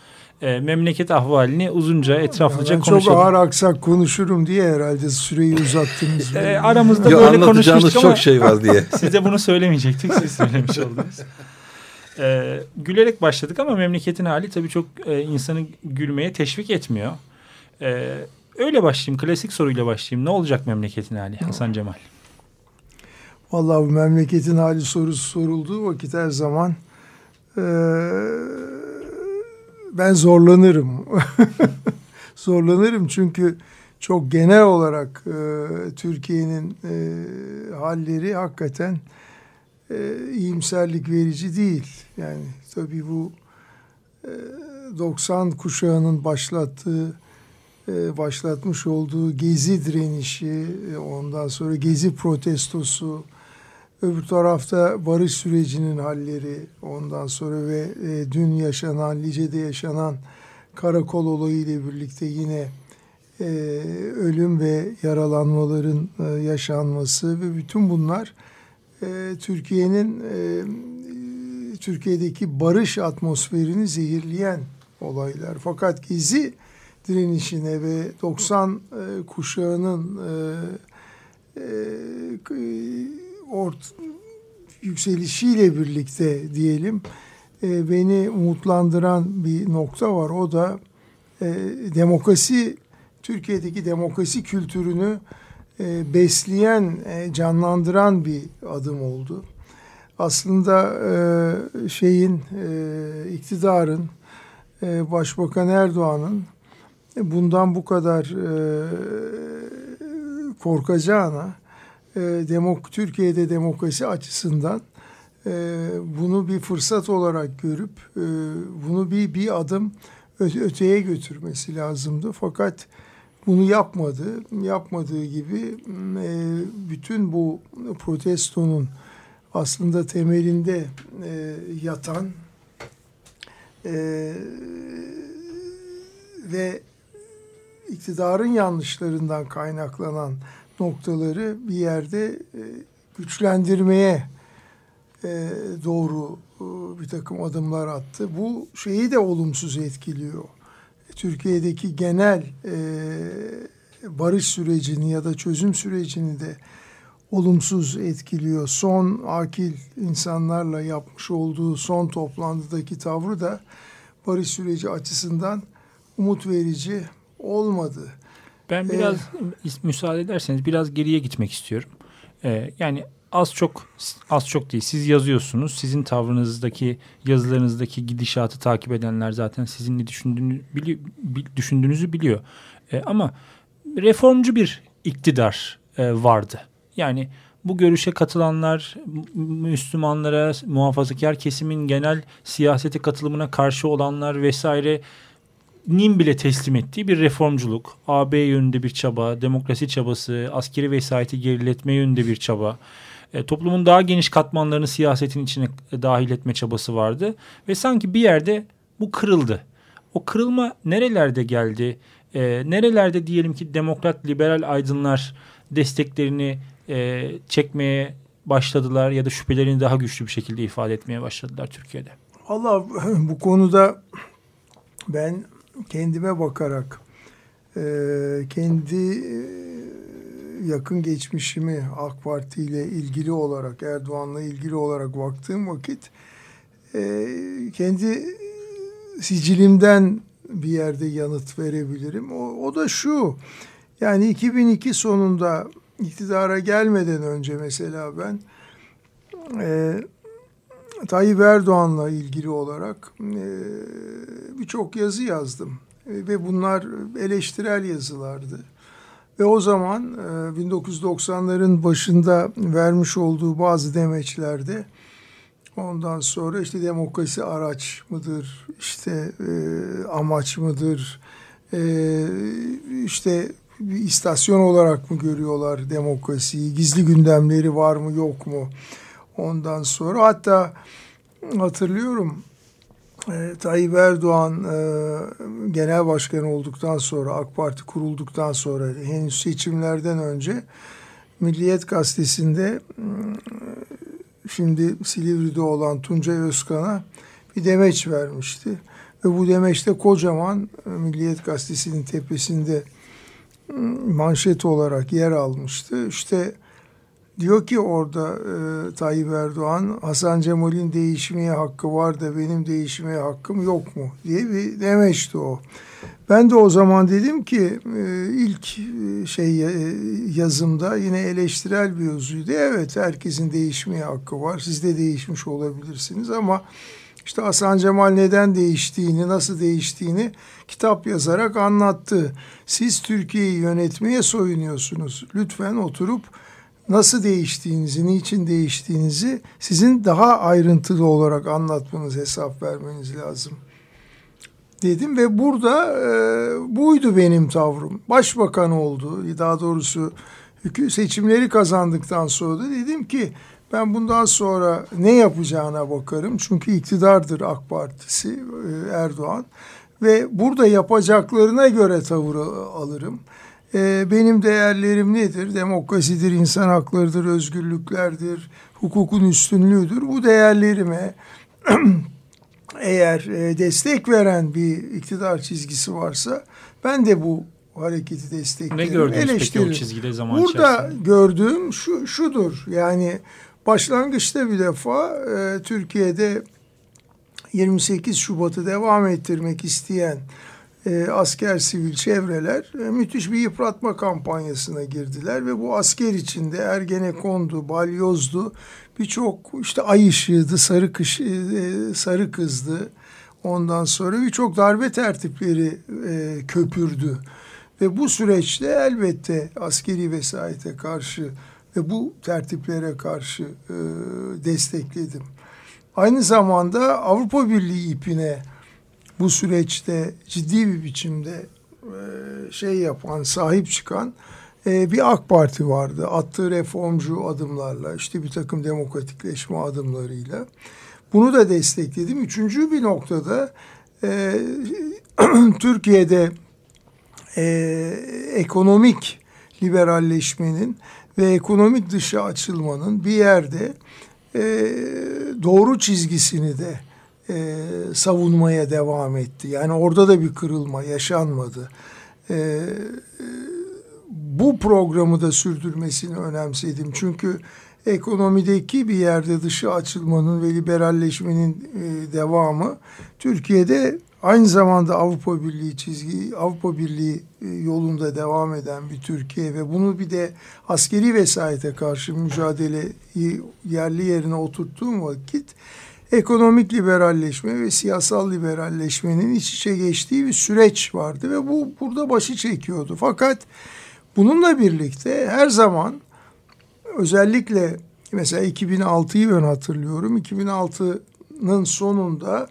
Ee, memleket ahvalini uzunca etraflıca ben çok konuşalım. ağır aksak konuşurum diye herhalde süreyi uzattınız. Ee, aramızda Ya böyle konuşmuştuk çok ama şey var diye. size bunu söylemeyecektik. Siz söylemiş oldunuz. Ee, gülerek başladık ama memleketin hali tabii çok e, insanı gülmeye teşvik etmiyor. Ee, öyle başlayayım. Klasik soruyla başlayayım. Ne olacak memleketin hali Hasan Cemal? Vallahi bu memleketin hali sorusu sorulduğu vakit her zaman eee, ben zorlanırım. zorlanırım çünkü çok genel olarak eee, Türkiye'nin eee, halleri hakikaten eee, iyimserlik verici değil. Yani tabii bu eee, 90 kuşağının başlattığı e, başlatmış olduğu gezi direnişi, e, ondan sonra gezi protestosu, öbür tarafta barış sürecinin halleri, ondan sonra ve e, dün yaşanan, Lice'de yaşanan karakol olayı ile birlikte yine e, ölüm ve yaralanmaların e, yaşanması ve bütün bunlar e, Türkiye'nin e, Türkiye'deki barış atmosferini zehirleyen olaylar. Fakat Gezi direnişine ve 90 e, kuşağının e, e, ort yükselişiyle birlikte diyelim e, beni umutlandıran bir nokta var. O da e, demokrasi Türkiye'deki demokrasi kültürünü e, besleyen, e, canlandıran bir adım oldu. Aslında e, şeyin e, iktidarın e, Başbakan Erdoğan'ın bundan bu kadar e, korkacağına e, demok Türkiye'de demokrasi açısından e, bunu bir fırsat olarak görüp e, bunu bir bir adım öteye götürmesi lazımdı. Fakat bunu yapmadı. Yapmadığı gibi e, bütün bu protestonun aslında temelinde e, yatan e, ve iktidarın yanlışlarından kaynaklanan noktaları bir yerde e, güçlendirmeye e, doğru e, bir takım adımlar attı. Bu şeyi de olumsuz etkiliyor. Türkiye'deki genel barış sürecini ya da çözüm sürecini de olumsuz etkiliyor. Son akil insanlarla yapmış olduğu son toplantıdaki tavrı da barış süreci açısından umut verici olmadı. Ben biraz ee, müsaade ederseniz biraz geriye gitmek istiyorum. Ee, yani az çok az çok değil. Siz yazıyorsunuz. Sizin tavrınızdaki yazılarınızdaki gidişatı takip edenler zaten sizin ne düşündüğünü bili, düşündüğünüzü biliyor. Ee, ama reformcu bir iktidar e, vardı. Yani bu görüşe katılanlar Müslümanlara, muhafazakar kesimin genel siyasete katılımına karşı olanlar vesaire nin bile teslim ettiği bir reformculuk, AB yönünde bir çaba, demokrasi çabası, askeri vesayeti geriletme yönünde bir çaba, e, toplumun daha geniş katmanlarını siyasetin içine dahil etme çabası vardı ve sanki bir yerde bu kırıldı. O kırılma nerelerde geldi? E, nerelerde diyelim ki demokrat liberal aydınlar desteklerini e, çekmeye başladılar ya da şüphelerini daha güçlü bir şekilde ifade etmeye başladılar Türkiye'de? Allah bu konuda ben kendime bakarak e, kendi e, yakın geçmişimi AK Parti ile ilgili olarak Erdoğan'la ilgili olarak baktığım vakit e, kendi sicilimden bir yerde yanıt verebilirim. O, o da şu yani 2002 sonunda iktidara gelmeden önce mesela ben e, Tayyip Erdoğan'la ilgili olarak e, birçok yazı yazdım. E, ve bunlar eleştirel yazılardı. Ve o zaman e, 1990'ların başında vermiş olduğu bazı demeçlerde ondan sonra işte demokrasi araç mıdır, işte e, amaç mıdır, e, işte bir istasyon olarak mı görüyorlar demokrasiyi, gizli gündemleri var mı yok mu? Ondan sonra hatta hatırlıyorum e, Tayyip Erdoğan e, genel başkan olduktan sonra AK Parti kurulduktan sonra henüz seçimlerden önce Milliyet Gazetesi'nde e, şimdi Silivri'de olan Tuncay Özkan'a bir demeç vermişti. Ve bu demeçte kocaman e, Milliyet Gazetesi'nin tepesinde e, manşet olarak yer almıştı. İşte Diyor ki orada e, Tayyip Erdoğan Hasan Cemal'in değişmeye hakkı var da benim değişmeye hakkım yok mu diye bir demeçti o. Ben de o zaman dedim ki e, ilk e, şey e, yazımda yine eleştirel bir yazıydı. Evet herkesin değişmeye hakkı var. Siz de değişmiş olabilirsiniz ama işte Hasan Cemal neden değiştiğini, nasıl değiştiğini kitap yazarak anlattı. Siz Türkiye'yi yönetmeye soyunuyorsunuz. Lütfen oturup nasıl değiştiğinizi, niçin değiştiğinizi sizin daha ayrıntılı olarak anlatmanız, hesap vermeniz lazım. Dedim ve burada e, buydu benim tavrım. Başbakan oldu, daha doğrusu seçimleri kazandıktan sonra da dedim ki ben bundan sonra ne yapacağına bakarım. Çünkü iktidardır AK Partisi e, Erdoğan ve burada yapacaklarına göre tavır alırım. Ee, benim değerlerim nedir? Demokrasidir, insan haklarıdır, özgürlüklerdir, hukukun üstünlüğüdür. Bu değerlerime eğer e, destek veren bir iktidar çizgisi varsa ben de bu hareketi desteklerim. Ne gördünüz peki o çizgide zaman Burada içerisinde? gördüğüm şu şudur. Yani başlangıçta bir defa e, Türkiye'de 28 Şubat'ı devam ettirmek isteyen e, asker sivil çevreler e, müthiş bir yıpratma kampanyasına girdiler ve bu asker içinde Ergenekon'du, Balyoz'du, birçok işte ay ışığıydı, sarı, kış, e, sarı kızdı. Ondan sonra birçok darbe tertipleri e, köpürdü. Ve bu süreçte elbette askeri vesayete karşı ve bu tertiplere karşı e, destekledim. Aynı zamanda Avrupa Birliği ipine bu süreçte ciddi bir biçimde e, şey yapan, sahip çıkan e, bir AK Parti vardı. Attığı reformcu adımlarla, işte bir takım demokratikleşme adımlarıyla. Bunu da destekledim. Üçüncü bir noktada e, Türkiye'de ekonomik liberalleşmenin ve ekonomik dışa açılmanın bir yerde doğru çizgisini de e, savunmaya devam etti. Yani orada da bir kırılma yaşanmadı. E, bu programı da sürdürmesini önemsedim. Çünkü ekonomideki bir yerde dışı açılmanın ve liberalleşmenin e, devamı Türkiye'de aynı zamanda Avrupa Birliği çizgi Avrupa Birliği e, yolunda devam eden bir Türkiye ve bunu bir de askeri vesayete karşı mücadeleyi yerli yerine oturttuğum vakit ekonomik liberalleşme ve siyasal liberalleşmenin iç içe geçtiği bir süreç vardı ve bu burada başı çekiyordu. Fakat bununla birlikte her zaman özellikle mesela 2006'yı ben hatırlıyorum. 2006'nın sonunda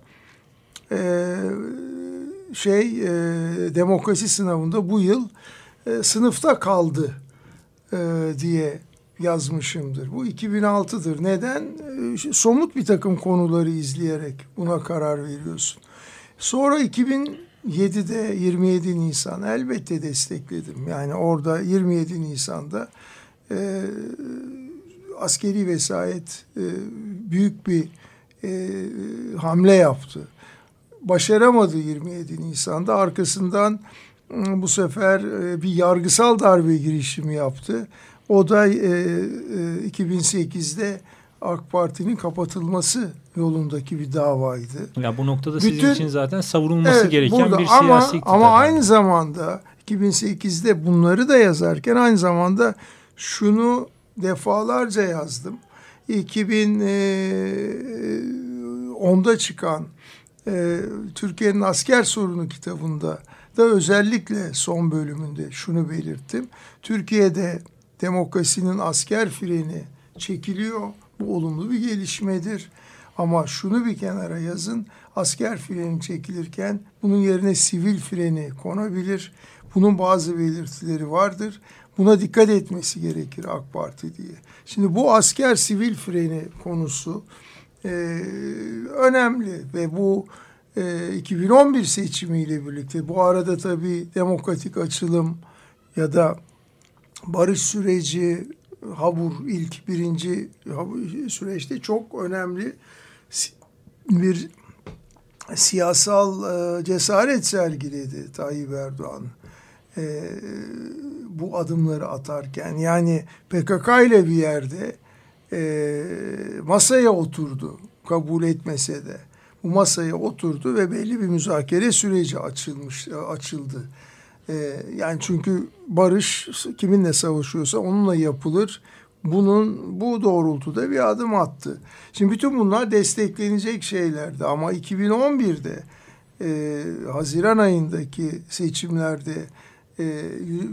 e, şey e, demokrasi sınavında bu yıl e, sınıfta kaldı e, diye yazmışımdır. Bu 2006'dır. Neden? E, somut bir takım konuları izleyerek buna karar veriyorsun. Sonra 2007'de 27 Nisan elbette destekledim. Yani orada 27 Nisan'da e, askeri vesayet e, büyük bir e, hamle yaptı. Başaramadı 27 Nisan'da. Arkasından e, bu sefer e, bir yargısal darbe girişimi yaptı. O da e, e, 2008'de AK Parti'nin kapatılması yolundaki bir davaydı. Ya bu noktada Bütün, sizin için zaten savunulması evet, gereken burada, bir ama, siyasi iktidar. Ama aynı zamanda 2008'de bunları da yazarken aynı zamanda şunu defalarca yazdım. 2010'da çıkan e, Türkiye'nin asker sorunu kitabında da özellikle son bölümünde şunu belirttim. Türkiye'de demokrasinin asker freni çekiliyor. Bu olumlu bir gelişmedir. Ama şunu bir kenara yazın. Asker freni çekilirken bunun yerine sivil freni konabilir. Bunun bazı belirtileri vardır. Buna dikkat etmesi gerekir AK Parti diye. Şimdi bu asker sivil freni konusu e, önemli ve bu e, 2011 seçimiyle birlikte bu arada tabii demokratik açılım ya da barış süreci Habur ilk birinci süreçte çok önemli bir siyasal e, cesaret sergiledi Tayyip Erdoğan e, bu adımları atarken yani PKK ile bir yerde e, masaya oturdu kabul etmese de bu masaya oturdu ve belli bir müzakere süreci açılmış açıldı. E, yani çünkü barış kiminle savaşıyorsa onunla yapılır. Bunun bu doğrultuda bir adım attı. Şimdi bütün bunlar desteklenecek şeylerdi ama 2011'de e, Haziran ayındaki seçimlerde e,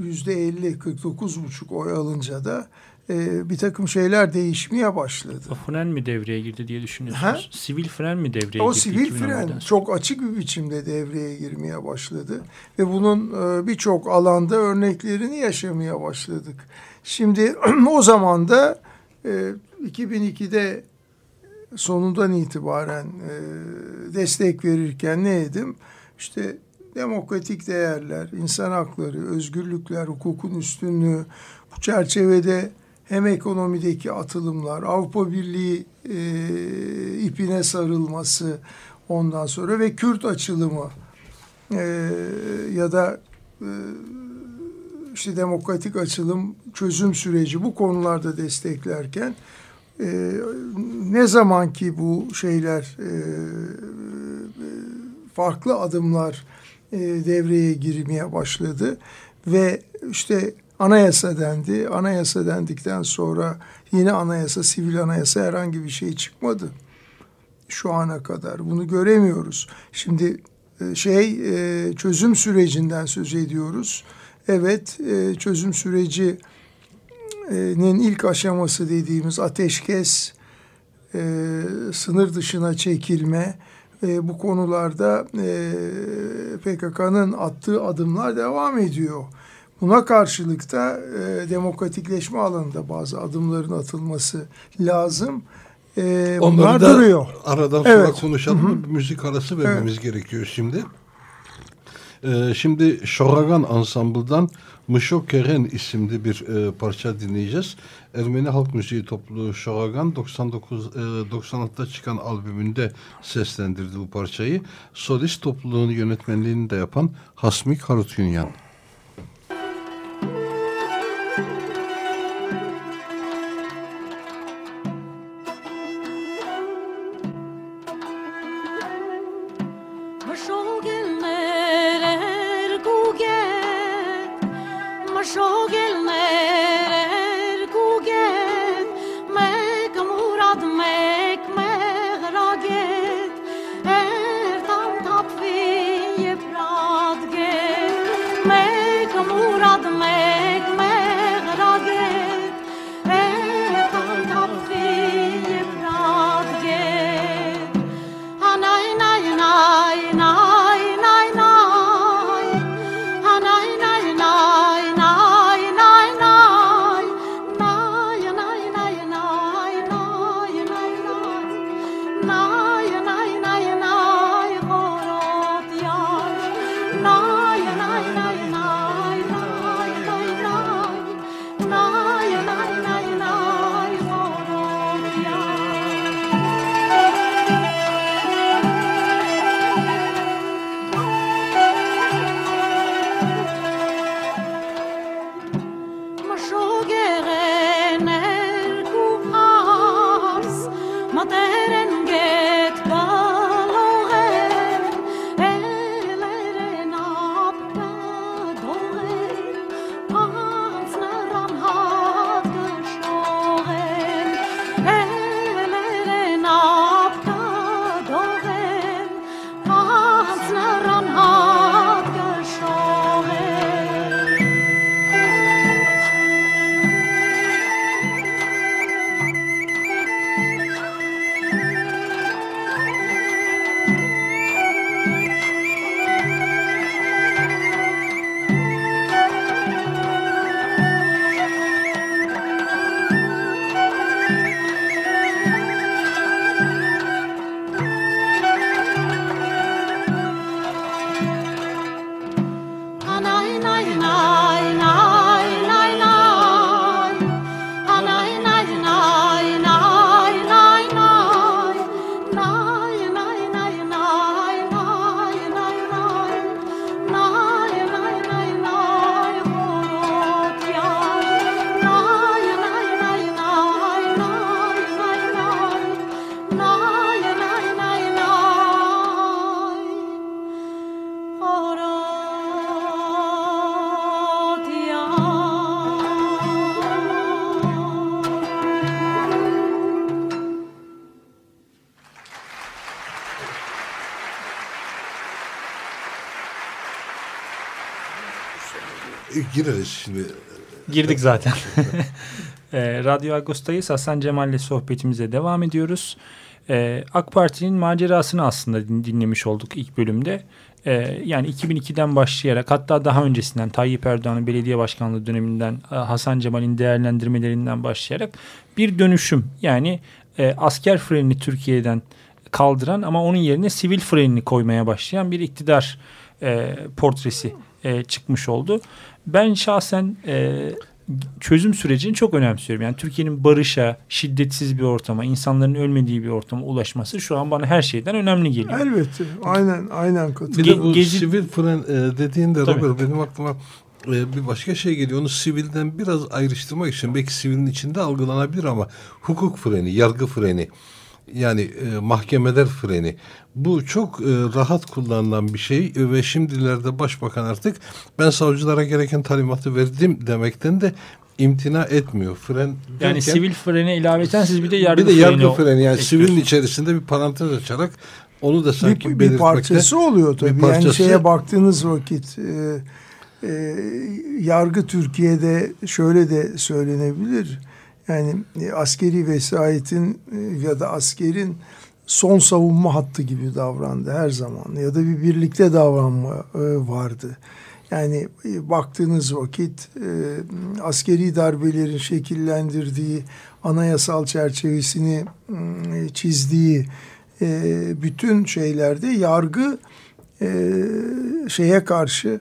yüzde 50 49 buçuk oy alınca da e, bir takım şeyler değişmeye başladı. O fren mi devreye girdi diye düşünüyorsunuz? Ha? Sivil fren mi devreye o girdi? O sivil fren çok açık bir biçimde devreye girmeye başladı. Ve bunun e, birçok alanda örneklerini yaşamaya başladık. Şimdi o zaman da 2002'de sonundan itibaren destek verirken ne edim? İşte demokratik değerler, insan hakları, özgürlükler, hukukun üstünlüğü bu çerçevede hem ekonomideki atılımlar, Avrupa Birliği e, ipine sarılması ondan sonra ve Kürt açılımı e, ya da e, işte demokratik açılım çözüm süreci bu konularda desteklerken e, ne zaman ki bu şeyler e, farklı adımlar e, devreye girmeye başladı ve işte anayasa dendi. Anayasa dendikten sonra yeni anayasa, sivil anayasa herhangi bir şey çıkmadı. Şu ana kadar bunu göremiyoruz. Şimdi e, şey e, çözüm sürecinden söz ediyoruz. Evet çözüm sürecinin ilk aşaması dediğimiz ateşkes, sınır dışına çekilme, e, bu konularda e, PKK'nın attığı adımlar devam ediyor. Buna karşılık da e, demokratikleşme alanında bazı adımların atılması lazım. E, bunlar da duruyor. Aradan sonra evet. konuşalım. Hı -hı. Müzik arası vermemiz evet. gerekiyor şimdi. E, şimdi Şoragan Ensemble'dan Mışokeren isimli bir e, parça dinleyeceğiz. Ermeni Halk Müziği topluluğu Şoragan 99 e, 96'da çıkan albümünde seslendirdi bu parçayı. Solist topluluğunun yönetmenliğini de yapan Hasmik Harutyunyan. Gireriz şimdi. Girdik zaten. e, Radyo Agos'tayız. Hasan Cemal'le sohbetimize devam ediyoruz. E, AK Parti'nin macerasını aslında dinlemiş olduk ilk bölümde. E, yani 2002'den başlayarak hatta daha öncesinden Tayyip Erdoğan'ın belediye başkanlığı döneminden e, Hasan Cemal'in değerlendirmelerinden başlayarak bir dönüşüm yani e, asker frenini Türkiye'den kaldıran ama onun yerine sivil frenini koymaya başlayan bir iktidar e, portresi e, çıkmış oldu. Ben şahsen e, çözüm sürecini çok önemsiyorum. Yani Türkiye'nin barışa, şiddetsiz bir ortama, insanların ölmediği bir ortama ulaşması şu an bana her şeyden önemli geliyor. Elbette. Aynen aynen katılıyorum. Bir de bu Gezi... sivil fren e, dediğinde Tabii. Robert benim aklıma e, bir başka şey geliyor. Onu sivilden biraz ayrıştırmak için belki sivilin içinde algılanabilir ama hukuk freni, yargı freni yani e, mahkemeler freni. Bu çok e, rahat kullanılan bir şey ve şimdilerde başbakan artık ben savcılara gereken talimatı verdim demekten de imtina etmiyor. Fren yani derken, sivil frene ilaveten siz bir de yargı bir de yargı freni, freni yani sivilin içerisinde bir parantez açarak onu da sanki bir, bir parçası oluyor tabii. Bir parçası, yani şeye baktığınız vakit e, e, yargı Türkiye'de şöyle de söylenebilir yani e, askeri vesayetin e, ya da askerin son savunma hattı gibi davrandı her zaman ya da bir birlikte davranma e, vardı. Yani baktığınız vakit askeri darbelerin şekillendirdiği anayasal çerçevesini çizdiği bütün şeylerde yargı şeye karşı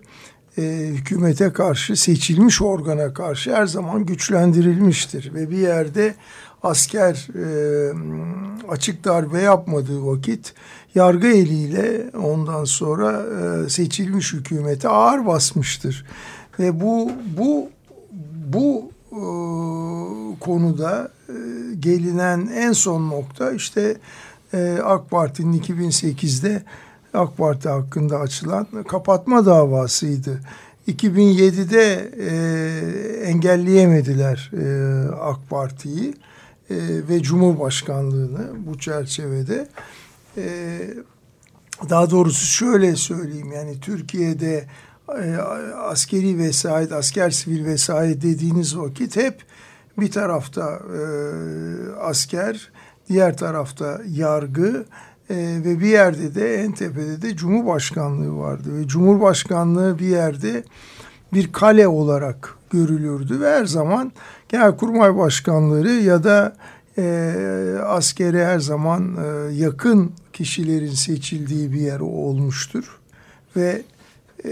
e, hükümete karşı seçilmiş organa karşı her zaman güçlendirilmiştir. Ve bir yerde asker e, açık darbe yapmadığı vakit yargı eliyle ondan sonra e, seçilmiş hükümete ağır basmıştır. Ve bu bu bu e, konuda e, gelinen en son nokta işte e, AK Parti'nin 2008'de AK Parti hakkında açılan kapatma davasıydı. 2007'de e, engelleyemediler e, AK Parti'yi e, ve Cumhurbaşkanlığını bu çerçevede. E, daha doğrusu şöyle söyleyeyim yani Türkiye'de e, askeri vesayet, asker sivil vesayet dediğiniz vakit hep bir tarafta e, asker, diğer tarafta yargı e, ve bir yerde de en tepede de Cumhurbaşkanlığı vardı. Ve Cumhurbaşkanlığı bir yerde bir kale olarak görülürdü ve her zaman Genelkurmay Başkanları ya da e, askere her zaman e, yakın kişilerin seçildiği bir yer olmuştur. Ve e,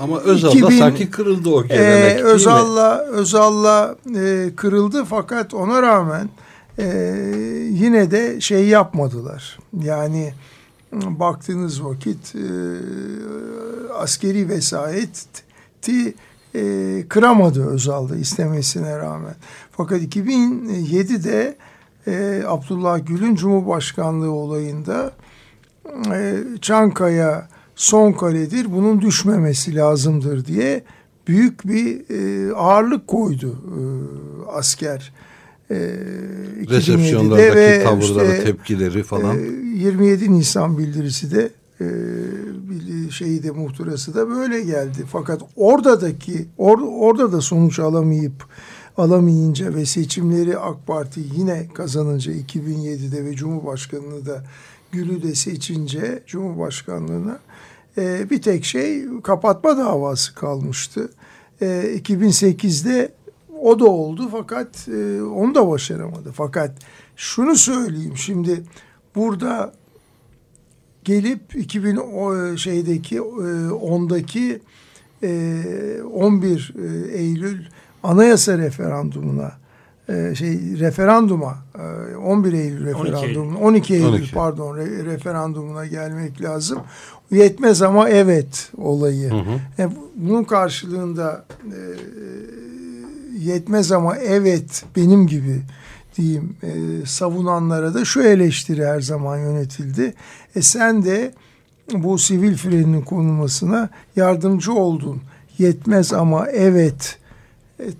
ama Özal'da 2000, sanki kırıldı o gelenek e, Özal'la Özal'la e, kırıldı fakat ona rağmen e, yine de şey yapmadılar. Yani baktığınız vakit e, askeri vesayeti e, kıramadı Özal'da istemesine rağmen. Fakat 2007'de e, Abdullah Gül'ün Cumhurbaşkanlığı olayında e, Çankaya son kaledir bunun düşmemesi lazımdır diye büyük bir e, ağırlık koydu e, asker. E, Resepsiyonlardaki ve tavırları, işte, tepkileri falan. E, 27 Nisan bildirisi de e, şeyi de muhtırası da böyle geldi. Fakat oradaki or, orada da sonuç alamayıp alamayınca ve seçimleri AK Parti yine kazanınca 2007'de ve Cumhurbaşkanlığı da Gül'ü de seçince Cumhurbaşkanlığına e, bir tek şey kapatma davası kalmıştı. E, 2008'de o da oldu fakat e, onu da başaramadı. Fakat şunu söyleyeyim şimdi burada gelip 2000 şeydeki 10'daki 11 Eylül anayasa referandumuna e, şey referanduma 11 e, Eylül referandumuna 12 Eylül, 12 Eylül pardon referandumuna gelmek lazım. Yetmez ama evet olayı. Hı hı. E, bunun karşılığında yetmez ama evet benim gibi diyeyim savunanlara da şu eleştiri her zaman yönetildi. E sen de bu sivil frenin konulmasına yardımcı oldun. Yetmez ama evet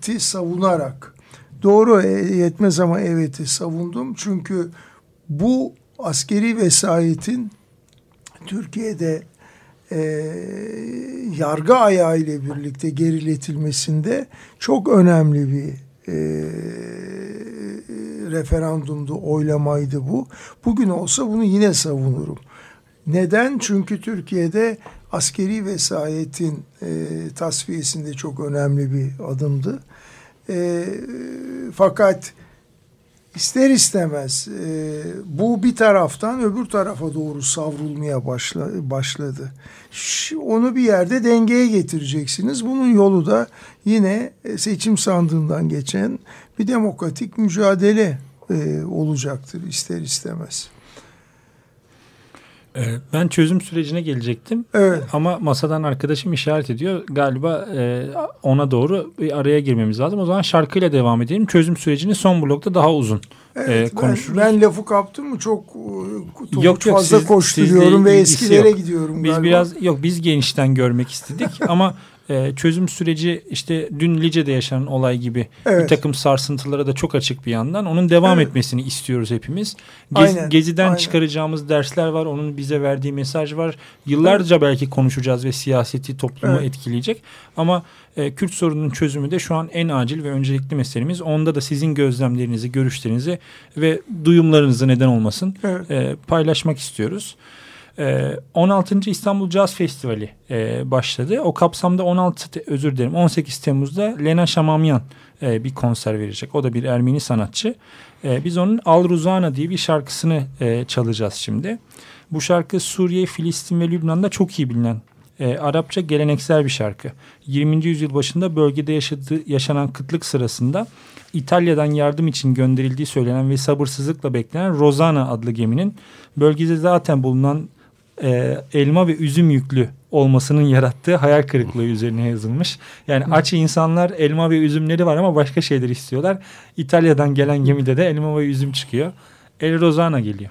ti savunarak doğru e, yetmez ama evet'i savundum. Çünkü bu askeri vesayetin Türkiye'de e, yargı ayağı ile birlikte geriletilmesinde çok önemli bir e, referandumdu, oylamaydı bu. Bugün olsa bunu yine savunurum. Neden? Çünkü Türkiye'de askeri vesayetin e, tasfiyesinde çok önemli bir adımdı. E, fakat ister istemez e, bu bir taraftan öbür tarafa doğru savrulmaya başla, başladı. Onu bir yerde dengeye getireceksiniz. Bunun yolu da yine e, seçim sandığından geçen bir demokratik mücadele e, olacaktır ister istemez. Ee, ben çözüm sürecine gelecektim. Evet. Ama masadan arkadaşım işaret ediyor. Galiba e, ona doğru bir araya girmemiz lazım. O zaman şarkıyla devam edelim. Çözüm sürecini son blokta daha uzun evet, e, konuşuruz. Ben, ben lafı kaptım mı çok e, yok, yok, fazla siz, koşturuyorum ve eskilere yok. gidiyorum Biz galiba. biraz yok biz genişten görmek istedik ama e, çözüm süreci işte dün Lice'de yaşanan olay gibi evet. bir takım sarsıntılara da çok açık bir yandan. Onun devam evet. etmesini istiyoruz hepimiz. Gez, aynen, Gezi'den aynen. çıkaracağımız dersler var. Onun bize verdiği mesaj var. Yıllarca evet. belki konuşacağız ve siyaseti toplumu evet. etkileyecek. Ama e, Kürt sorununun çözümü de şu an en acil ve öncelikli meselemiz. Onda da sizin gözlemlerinizi, görüşlerinizi ve duyumlarınızı neden olmasın evet. e, paylaşmak istiyoruz. 16. Ee, İstanbul Jazz Festivali e, başladı. O kapsamda 16 özür dilerim 18 Temmuz'da Lena Şamamyan e, bir konser verecek. O da bir Ermeni sanatçı. E, biz onun Al Ruzana diye bir şarkısını çalacağız şimdi. Bu şarkı Suriye, Filistin ve Lübnan'da çok iyi bilinen Arapça geleneksel bir şarkı. 20. yüzyıl başında bölgede yaşadığı, yaşanan kıtlık sırasında İtalya'dan yardım için gönderildiği söylenen ve sabırsızlıkla beklenen Rosana adlı geminin bölgede zaten bulunan e, elma ve üzüm yüklü olmasının yarattığı hayal kırıklığı üzerine yazılmış. Yani aç insanlar elma ve üzümleri var ama başka şeyler istiyorlar. İtalya'dan gelen gemide de elma ve üzüm çıkıyor. El Rozana geliyor.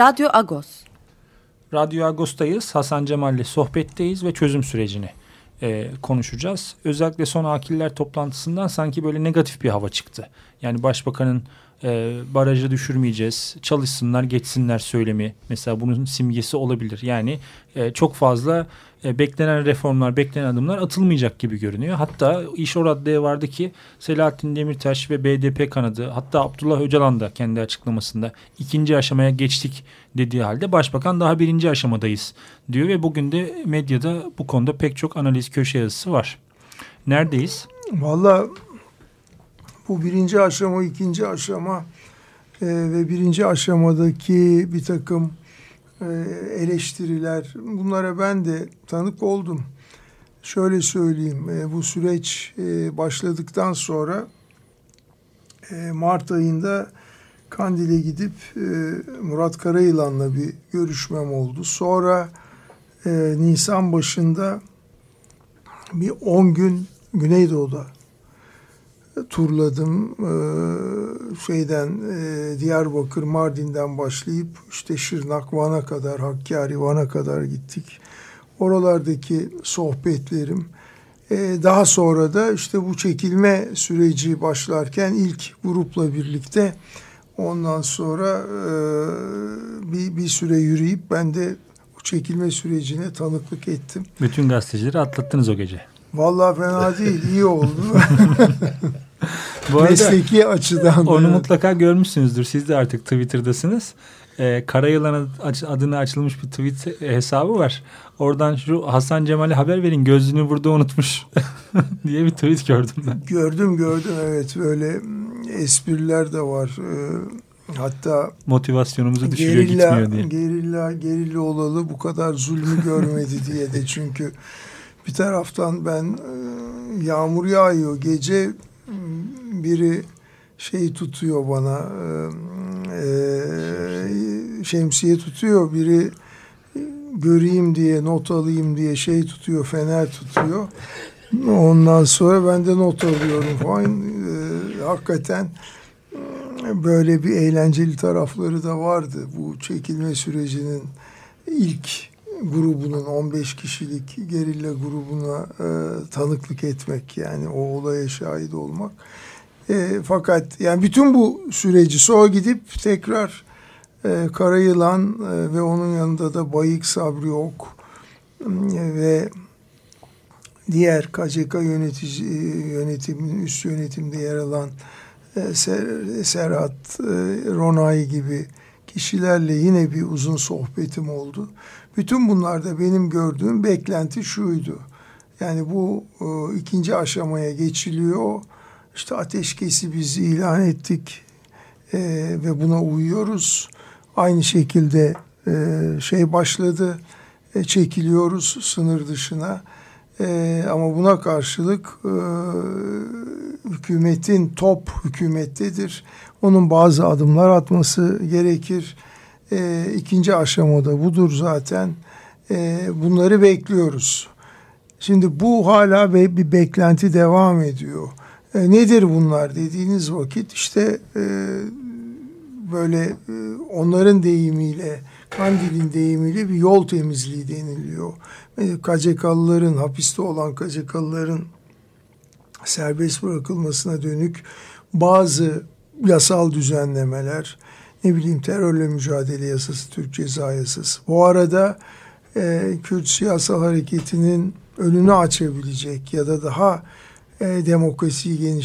Radyo Agos. Radyo Agos'tayız. Hasan Cemal'le sohbetteyiz ve çözüm sürecini e, konuşacağız. Özellikle son akiller toplantısından sanki böyle negatif bir hava çıktı. Yani başbakanın e, barajı düşürmeyeceğiz, çalışsınlar, geçsinler söylemi mesela bunun simgesi olabilir. Yani e, çok fazla e, beklenen reformlar, beklenen adımlar atılmayacak gibi görünüyor. Hatta iş o raddeye vardı ki Selahattin Demirtaş ve BDP kanadı hatta Abdullah Öcalan da kendi açıklamasında ikinci aşamaya geçtik dediği halde başbakan daha birinci aşamadayız diyor ve bugün de medyada bu konuda pek çok analiz köşe yazısı var. Neredeyiz? Valla bu birinci aşama, ikinci aşama e, ve birinci aşamadaki bir takım eleştiriler bunlara ben de tanık oldum. Şöyle söyleyeyim e, bu süreç e, başladıktan sonra e, Mart ayında Kandil'e gidip e, Murat Karayılan'la bir görüşmem oldu. Sonra e, Nisan başında bir 10 gün Güneydoğu'da turladım. Ee, şeyden e, Diyarbakır, Mardin'den başlayıp işte Şırnak, Van'a kadar, Hakkari, Van'a kadar gittik. Oralardaki sohbetlerim. Ee, daha sonra da işte bu çekilme süreci başlarken ilk grupla birlikte ondan sonra e, bir, bir süre yürüyüp ben de bu çekilme sürecine tanıklık ettim. Bütün gazetecileri atlattınız o gece. Vallahi fena değil, iyi oldu. Bu arada Mesleki açıdan. onu evet. mutlaka görmüşsünüzdür. Siz de artık Twitter'dasınız. Ee, Karayılan adına açılmış bir tweet hesabı var. Oradan şu Hasan Cemal'e haber verin gözlüğünü burada unutmuş diye bir tweet gördüm ben. Gördüm gördüm evet böyle espriler de var. Ee, hatta Motivasyonumuzu düşürüyor gerilla, gitmiyor diye. gerilla, gerilla olalı bu kadar zulmü görmedi diye de çünkü bir taraftan ben e, yağmur yağıyor gece mm, biri şey tutuyor bana e, e, şemsiye tutuyor biri e, göreyim diye not alayım diye şey tutuyor fener tutuyor. Ondan sonra ben de not alıyorum falan. E, hakikaten e, böyle bir eğlenceli tarafları da vardı. Bu çekilme sürecinin ilk grubunun 15 kişilik gerilla grubuna e, tanıklık etmek yani o olaya şahit olmak. E, fakat yani bütün bu süreci sonra gidip tekrar e, Karayılan e, ve onun yanında da Bayık Sabri Ok e, ve diğer KCK yönetici yönetiminin üst yönetimde yer alan e, Ser, Serhat e, Ronay gibi kişilerle yine bir uzun sohbetim oldu. Bütün bunlarda benim gördüğüm beklenti şuydu. Yani bu e, ikinci aşamaya geçiliyor. İşte ateşkesi biz ilan ettik e, ve buna uyuyoruz. Aynı şekilde e, şey başladı, e, çekiliyoruz sınır dışına. E, ama buna karşılık e, hükümetin top hükümettedir. Onun bazı adımlar atması gerekir. E, ikinci aşamada budur zaten. E, bunları bekliyoruz. Şimdi bu hala be, bir beklenti devam ediyor. E, nedir bunlar dediğiniz vakit işte e, böyle e, onların deyimiyle Kandil'in deyimiyle bir yol temizliği deniliyor. E, KCK'lıların hapiste olan KCK'lıların serbest bırakılmasına dönük bazı yasal düzenlemeler, ne bileyim terörle mücadele yasası, Türk ceza yasası. Bu arada e, Kürt siyasal hareketinin önünü açabilecek ya da daha e, demokrasiyi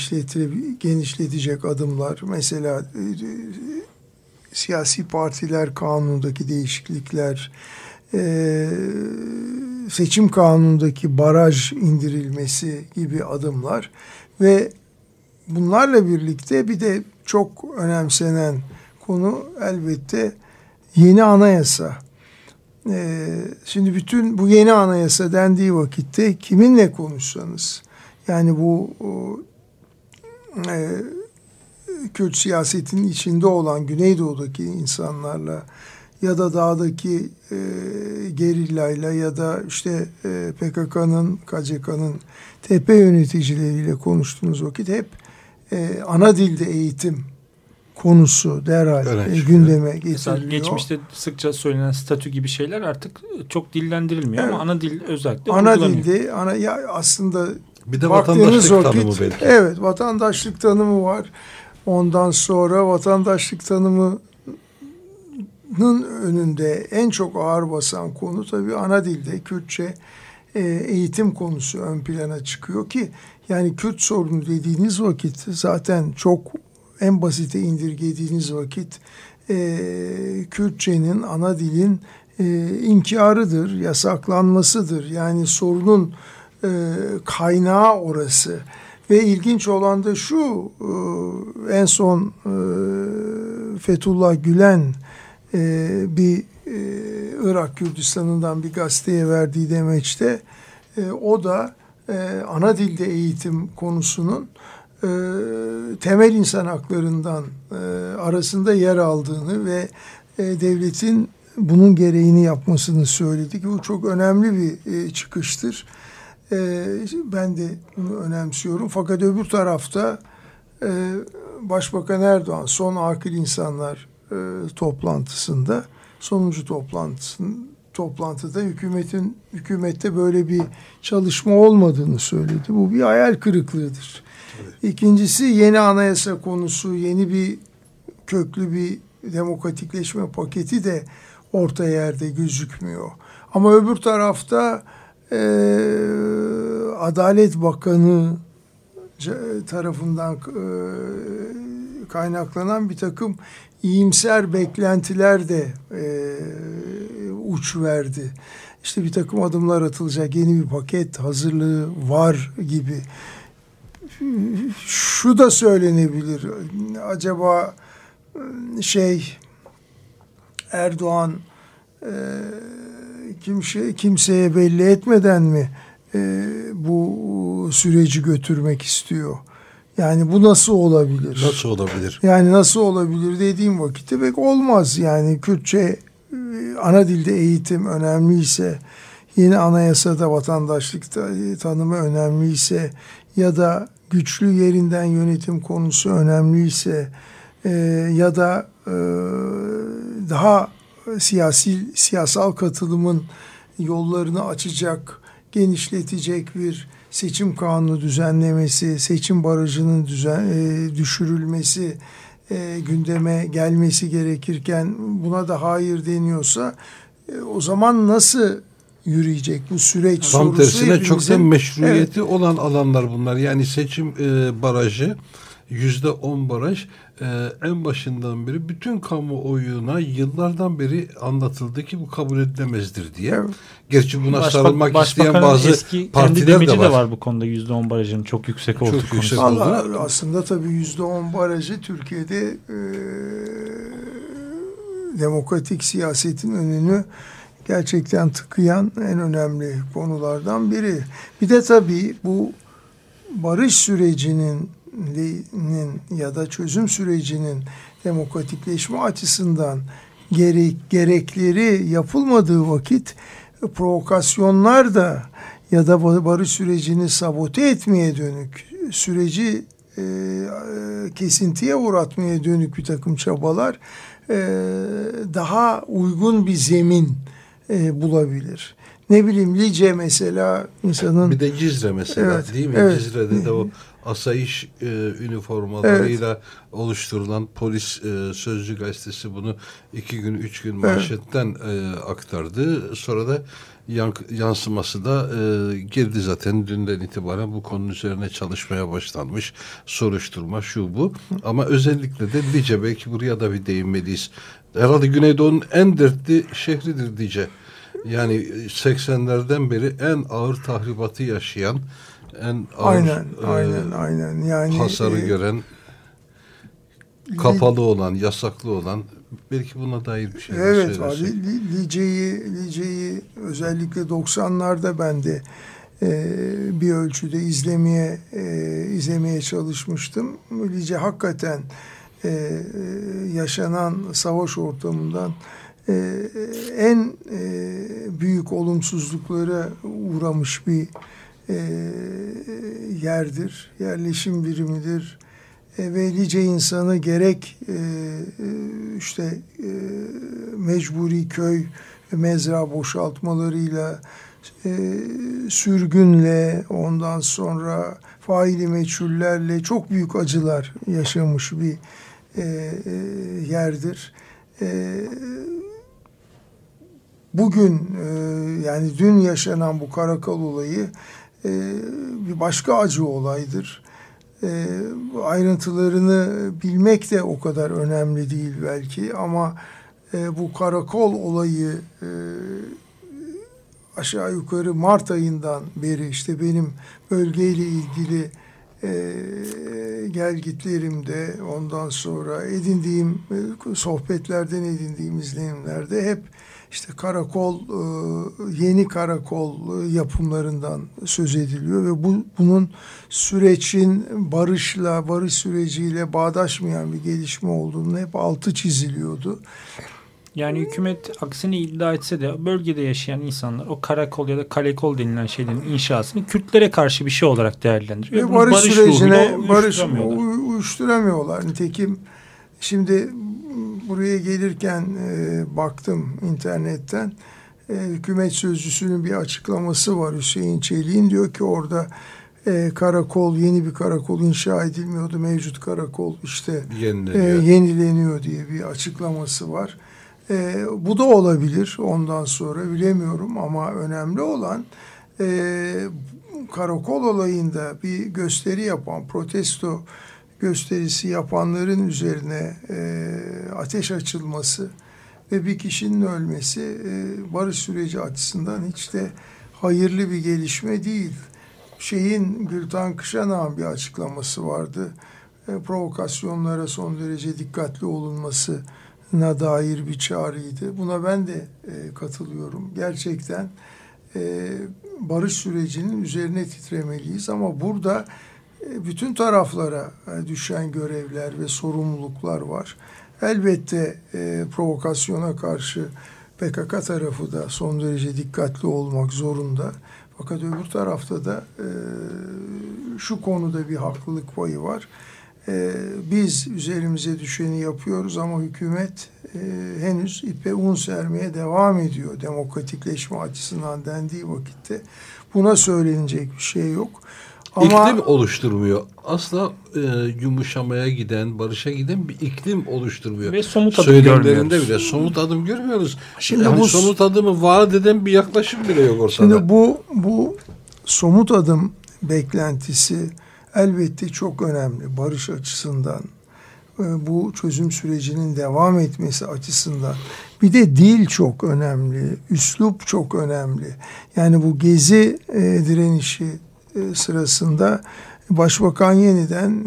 genişletecek adımlar. Mesela e, siyasi partiler kanunundaki değişiklikler, e, seçim kanunundaki baraj indirilmesi gibi adımlar ve bunlarla birlikte bir de çok önemsenen konu elbette yeni anayasa. Ee, şimdi bütün bu yeni anayasa dendiği vakitte kiminle konuşsanız yani bu e, Kürt siyasetinin içinde olan Güneydoğu'daki insanlarla ya da dağdaki e, gerillayla ya da işte e, PKK'nın, KCK'nın tepe yöneticileriyle konuştuğunuz vakit hep e, ana dilde eğitim konusu derhal e, gündeme getiriliyor. Mesela geçmişte sıkça söylenen statü gibi şeyler artık çok dillendirilmiyor evet. ama ana dil özellikle ana dilde ana ya aslında bir de vatandaşlık vakit, tanımı belki. Evet, vatandaşlık tanımı var. Ondan sonra vatandaşlık tanımının önünde en çok ağır basan konu tabii ana dilde Kürtçe e, eğitim konusu ön plana çıkıyor ki yani Kürt sorunu dediğiniz vakit zaten çok en basite indirgediğiniz vakit e, Kürtçenin ana dilin e, inkarıdır, yasaklanmasıdır. Yani sorunun e, kaynağı orası. Ve ilginç olan da şu e, en son e, Fethullah Gülen e, bir Irak Kürdistan'ından bir gazeteye verdiği demeçte o da ana dilde eğitim konusunun temel insan haklarından arasında yer aldığını ve devletin bunun gereğini yapmasını söyledi ki bu çok önemli bir çıkıştır. E, ben de bunu önemsiyorum. Fakat öbür tarafta e, Başbakan Erdoğan son akil insanlar e, toplantısında sonuncu toplantısının toplantıda hükümetin hükümette böyle bir çalışma olmadığını söyledi. Bu bir hayal kırıklığıdır. İkincisi yeni anayasa konusu, yeni bir köklü bir demokratikleşme paketi de orta yerde gözükmüyor. Ama öbür tarafta e, Adalet Bakanı tarafından e, kaynaklanan bir takım iyimser beklentiler de e, uç verdi. İşte bir takım adımlar atılacak, yeni bir paket hazırlığı var gibi. Şu da söylenebilir. Acaba şey Erdoğan e, kimse kimseye belli etmeden mi e, bu süreci götürmek istiyor? Yani bu nasıl olabilir? Nasıl olabilir? Yani nasıl olabilir dediğim vakitte pek olmaz. Yani Kürtçe e, ana dilde eğitim önemliyse, yeni anayasada vatandaşlık tanımı önemliyse ya da güçlü yerinden yönetim konusu önemliyse e, ya da e, daha siyasi siyasal katılımın yollarını açacak, genişletecek bir seçim kanunu düzenlemesi, seçim barajının düzen, e, düşürülmesi, e, gündeme gelmesi gerekirken buna da hayır deniyorsa e, o zaman nasıl yürüyecek bu süreç Tam sorusu tersine çok da hepimizin- meşruiyeti olan alanlar bunlar. Yani seçim e, barajı yüzde on baraj e, en başından beri bütün kamuoyuna yıllardan beri anlatıldı ki bu kabul edilemezdir diye. Evet. Gerçi buna Başbak- sarılmak isteyen bazı eski partiler de de var. var bu konuda %10 barajının çok yüksek olduğu Çok yüksek konusunda. olduğu. Allah aslında tabii yüzde on barajı Türkiye'de e, demokratik siyasetin önünü gerçekten tıkayan en önemli konulardan biri. Bir de tabii bu barış sürecinin nin ya da çözüm sürecinin demokratikleşme açısından gerek, gerekleri yapılmadığı vakit provokasyonlar da ya da barış sürecini sabote etmeye dönük süreci e, e, kesintiye uğratmaya dönük bir takım çabalar e, daha uygun bir zemin e, bulabilir. Ne bileyim Lice mesela insanın Bir de Cizre mesela Evet, değil mi? evet. Cizre'de de o asayiş e, üniformalarıyla oluşturulan polis e, sözcü gazetesi bunu iki gün üç gün manşetten e, aktardı. Sonra da yank- yansıması da e, girdi zaten dünden itibaren bu konunun üzerine çalışmaya başlanmış. Soruşturma şu bu. Ama özellikle de Lice belki buraya da bir değinmeliyiz. Herhalde Güneydoğu'nun en dertli şehridir Lice. Yani 80'lerden beri en ağır tahribatı yaşayan, en ağır aynen e, aynen aynen yani hasarı e, gören, kapalı olan, yasaklı olan belki buna dair bir şey Evet, söylersek. Li- Li- Lice'yi Lice'yi özellikle 90'larda ben de e, bir ölçüde izlemeye e, izlemeye çalışmıştım. Lice hakikaten e, e, yaşanan savaş ortamından e, en e, büyük olumsuzluklara uğramış bir e, yerdir, yerleşim birimidir. E, ve nice insanı gerek e, e, işte e, mecburi köy mezra boşaltmalarıyla e, sürgünle ondan sonra faili meçhullerle çok büyük acılar yaşamış bir e, e, yerdir. E, bugün e, yani dün yaşanan bu karakol olayı e, bir başka acı olaydır. E, ayrıntılarını bilmek de o kadar önemli değil belki ama e, bu karakol olayı e, aşağı yukarı Mart ayından beri işte benim bölgeyle ilgili e, gelgitlerimde ondan sonra edindiğim e, sohbetlerden edindiğim izlenimlerde hep işte karakol e, yeni karakol e, yapımlarından söz ediliyor ve bu bunun sürecin barışla barış süreciyle bağdaşmayan bir gelişme olduğunu hep altı çiziliyordu. Yani hükümet aksini iddia etse de bölgede yaşayan insanlar o karakol ya da kalekol denilen şeylerin inşasını Kürtlere karşı bir şey olarak değerlendiriyor. Ve Bunu barış, sürecine barış uyuşturamıyorlar. uy- uyuşturamıyorlar. Nitekim şimdi buraya gelirken e, baktım internetten e, hükümet sözcüsünün bir açıklaması var Hüseyin Çelik'in diyor ki orada e, karakol yeni bir karakol inşa edilmiyordu mevcut karakol işte e, Yenileniyor. yenileniyor diye bir açıklaması var. E, bu da olabilir ondan sonra bilemiyorum ama önemli olan e, karakol olayında bir gösteri yapan protesto gösterisi yapanların üzerine e, ateş açılması ve bir kişinin ölmesi e, barış süreci açısından hiç de hayırlı bir gelişme değil. Şeyin Gültan Kışanağ'ın bir açıklaması vardı. E, provokasyonlara son derece dikkatli olunmasına dair bir çağrıydı. Buna ben de e, katılıyorum. Gerçekten e, barış sürecinin üzerine titremeliyiz ama burada e, bütün taraflara e, düşen görevler ve sorumluluklar var. Elbette e, provokasyona karşı PKK tarafı da son derece dikkatli olmak zorunda. Fakat öbür tarafta da e, şu konuda bir haklılık payı var. E, biz üzerimize düşeni yapıyoruz ama hükümet e, henüz ipe un sermeye devam ediyor demokratikleşme açısından dendiği vakitte buna söylenecek bir şey yok. Ama İklim oluşturmuyor. Asla e, yumuşamaya giden, barışa giden bir iklim oluşturmuyor. Ve somut adım Söylemlerinde bile somut adım görmüyoruz. Şimdi yani bu- somut adımı vaat eden bir yaklaşım bile yok ortada. Şimdi bu bu somut adım beklentisi elbette çok önemli barış açısından. e, Bu çözüm sürecinin devam etmesi açısından. Bir de dil çok önemli, üslup çok önemli. Yani bu gezi e, direnişi e, sırasında Başbakan yeniden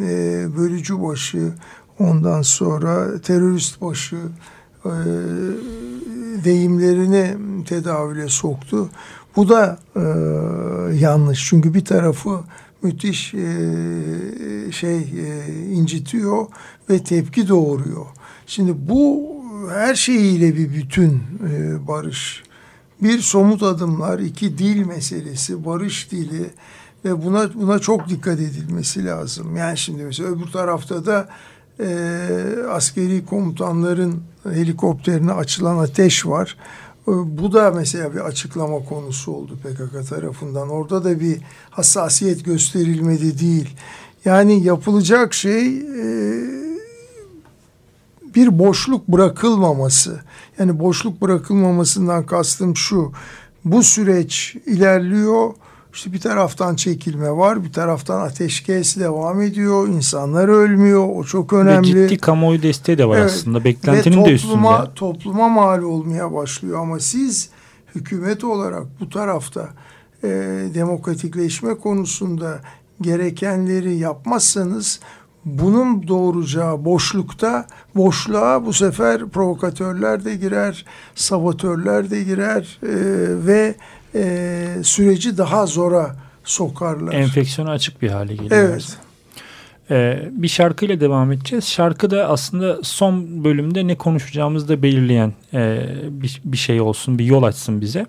bölücü başı, ondan sonra terörist başı deyimlerini tedavüle soktu. Bu da e, yanlış. Çünkü bir tarafı müthiş e, şey e, incitiyor ve tepki doğuruyor. Şimdi bu her şeyiyle bir bütün e, barış. Bir somut adımlar, iki dil meselesi, barış dili ve buna buna çok dikkat edilmesi lazım. Yani şimdi mesela öbür tarafta da e, askeri komutanların helikopterine açılan ateş var. E, Bu da mesela bir açıklama konusu oldu PKK tarafından. Orada da bir hassasiyet gösterilmedi değil. Yani yapılacak şey e, bir boşluk bırakılmaması. Yani boşluk bırakılmamasından kastım şu. Bu süreç ilerliyor. İşte bir taraftan çekilme var, bir taraftan ateşkes devam ediyor. İnsanlar ölmüyor. O çok önemli. Ve ciddi kamuoyu desteği de var Evet. aslında. Beklentinin Ve de topluma, üstünde. Topluma mal olmaya başlıyor ama siz hükümet olarak bu tarafta e, demokratikleşme konusunda gerekenleri yapmazsanız bunun doğuracağı boşlukta boşluğa bu sefer provokatörler de girer, sabotörler de girer e, ve e, süreci daha zora sokarlar. Enfeksiyona açık bir hale geliyor. Evet. Ee, bir şarkıyla devam edeceğiz. Şarkı da aslında son bölümde ne konuşacağımızı da belirleyen e, bir, bir şey olsun, bir yol açsın bize.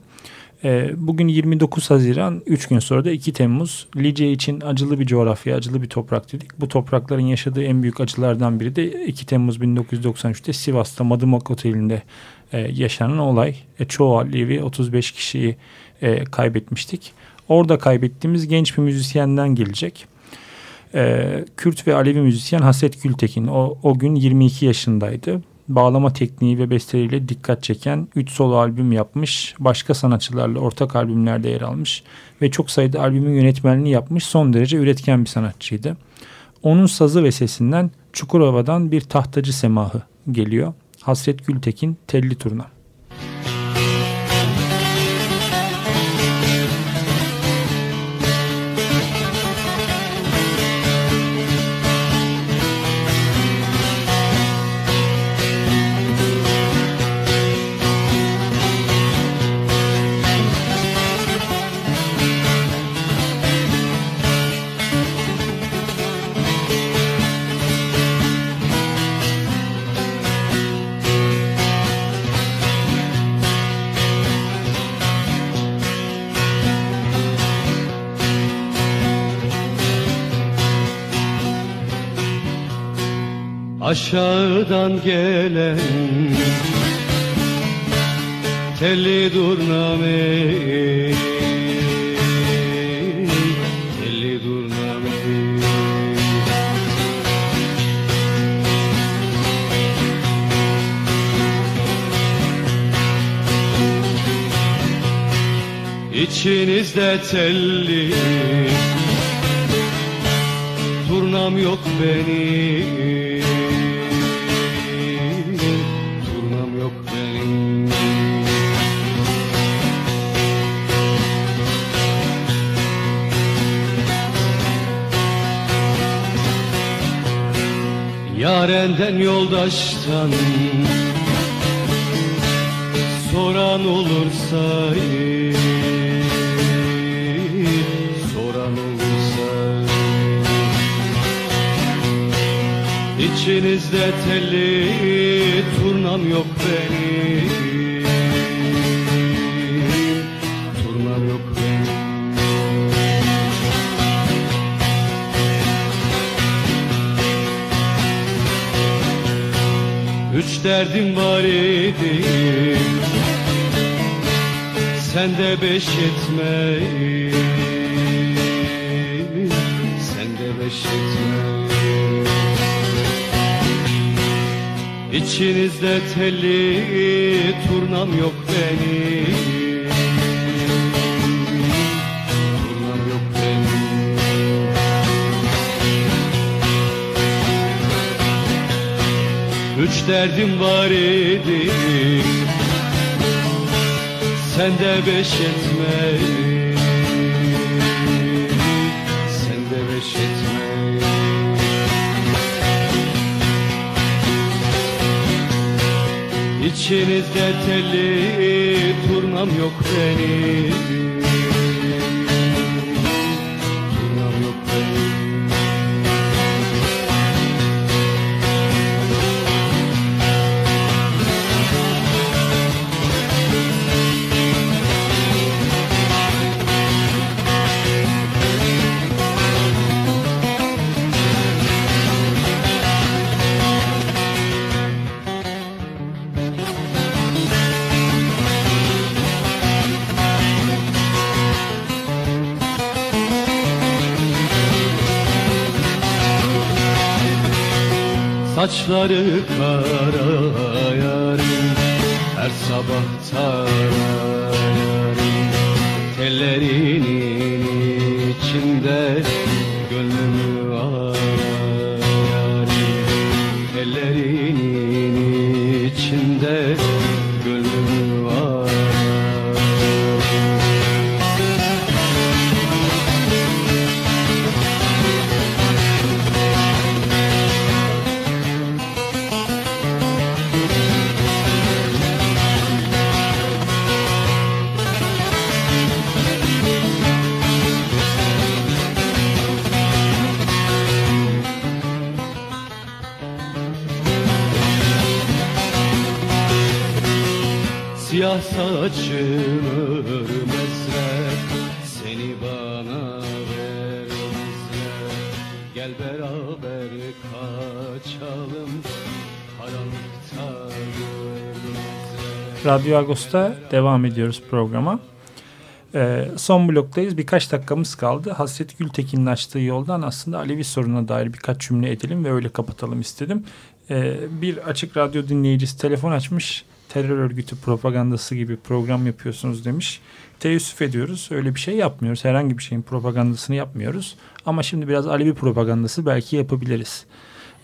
E, bugün 29 Haziran, 3 gün sonra da 2 Temmuz. Lice için acılı bir coğrafya, acılı bir toprak dedik. Bu toprakların yaşadığı en büyük acılardan biri de 2 Temmuz 1993'te Sivas'ta Madımak Oteli'nde e, yaşanan olay. E, çoğu Alevi 35 kişiyi e, kaybetmiştik. Orada kaybettiğimiz genç bir müzisyenden gelecek. Ee, Kürt ve Alevi müzisyen Haset Gültekin o, o gün 22 yaşındaydı. Bağlama tekniği ve besteleriyle dikkat çeken 3 solo albüm yapmış. Başka sanatçılarla ortak albümlerde yer almış. Ve çok sayıda albümün yönetmenliğini yapmış. Son derece üretken bir sanatçıydı. Onun sazı ve sesinden Çukurova'dan bir tahtacı semahı geliyor. Hasret Gültekin Telli Turna. Aşağıdan gelen telli durname. Telli durname. İçinizde telli Turnam yok benim Yarenden yoldaştan Soran olursa Soran olursa İçinizde telli turnam yok benim Üç derdim var idi Sen de beş etme Sen de beş etme İçinizde telli turnam yok benim derdim var idi. Sen de beş etme Sen de beş etme İçinizde telli turnam yok benim Saçları kara yarim Her sabah tararım Radyo Agos'ta devam ediyoruz programa. Ee, son bloktayız. Birkaç dakikamız kaldı. Hasret Gültekin'in açtığı yoldan aslında Alevi sorununa dair birkaç cümle edelim ve öyle kapatalım istedim. Ee, bir açık radyo dinleyicisi telefon açmış. Terör örgütü propagandası gibi program yapıyorsunuz demiş. Teessüf ediyoruz. Öyle bir şey yapmıyoruz. Herhangi bir şeyin propagandasını yapmıyoruz. Ama şimdi biraz Alevi propagandası belki yapabiliriz.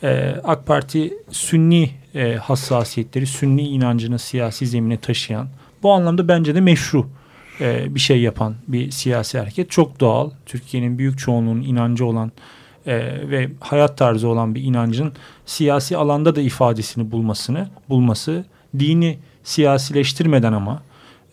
Ee, AK Parti Sünni e, hassasiyetleri, Sünni inancını siyasi zemine taşıyan, bu anlamda bence de meşru e, bir şey yapan bir siyasi hareket. Çok doğal. Türkiye'nin büyük çoğunluğunun inancı olan e, ve hayat tarzı olan bir inancın siyasi alanda da ifadesini bulmasını bulması, dini siyasileştirmeden ama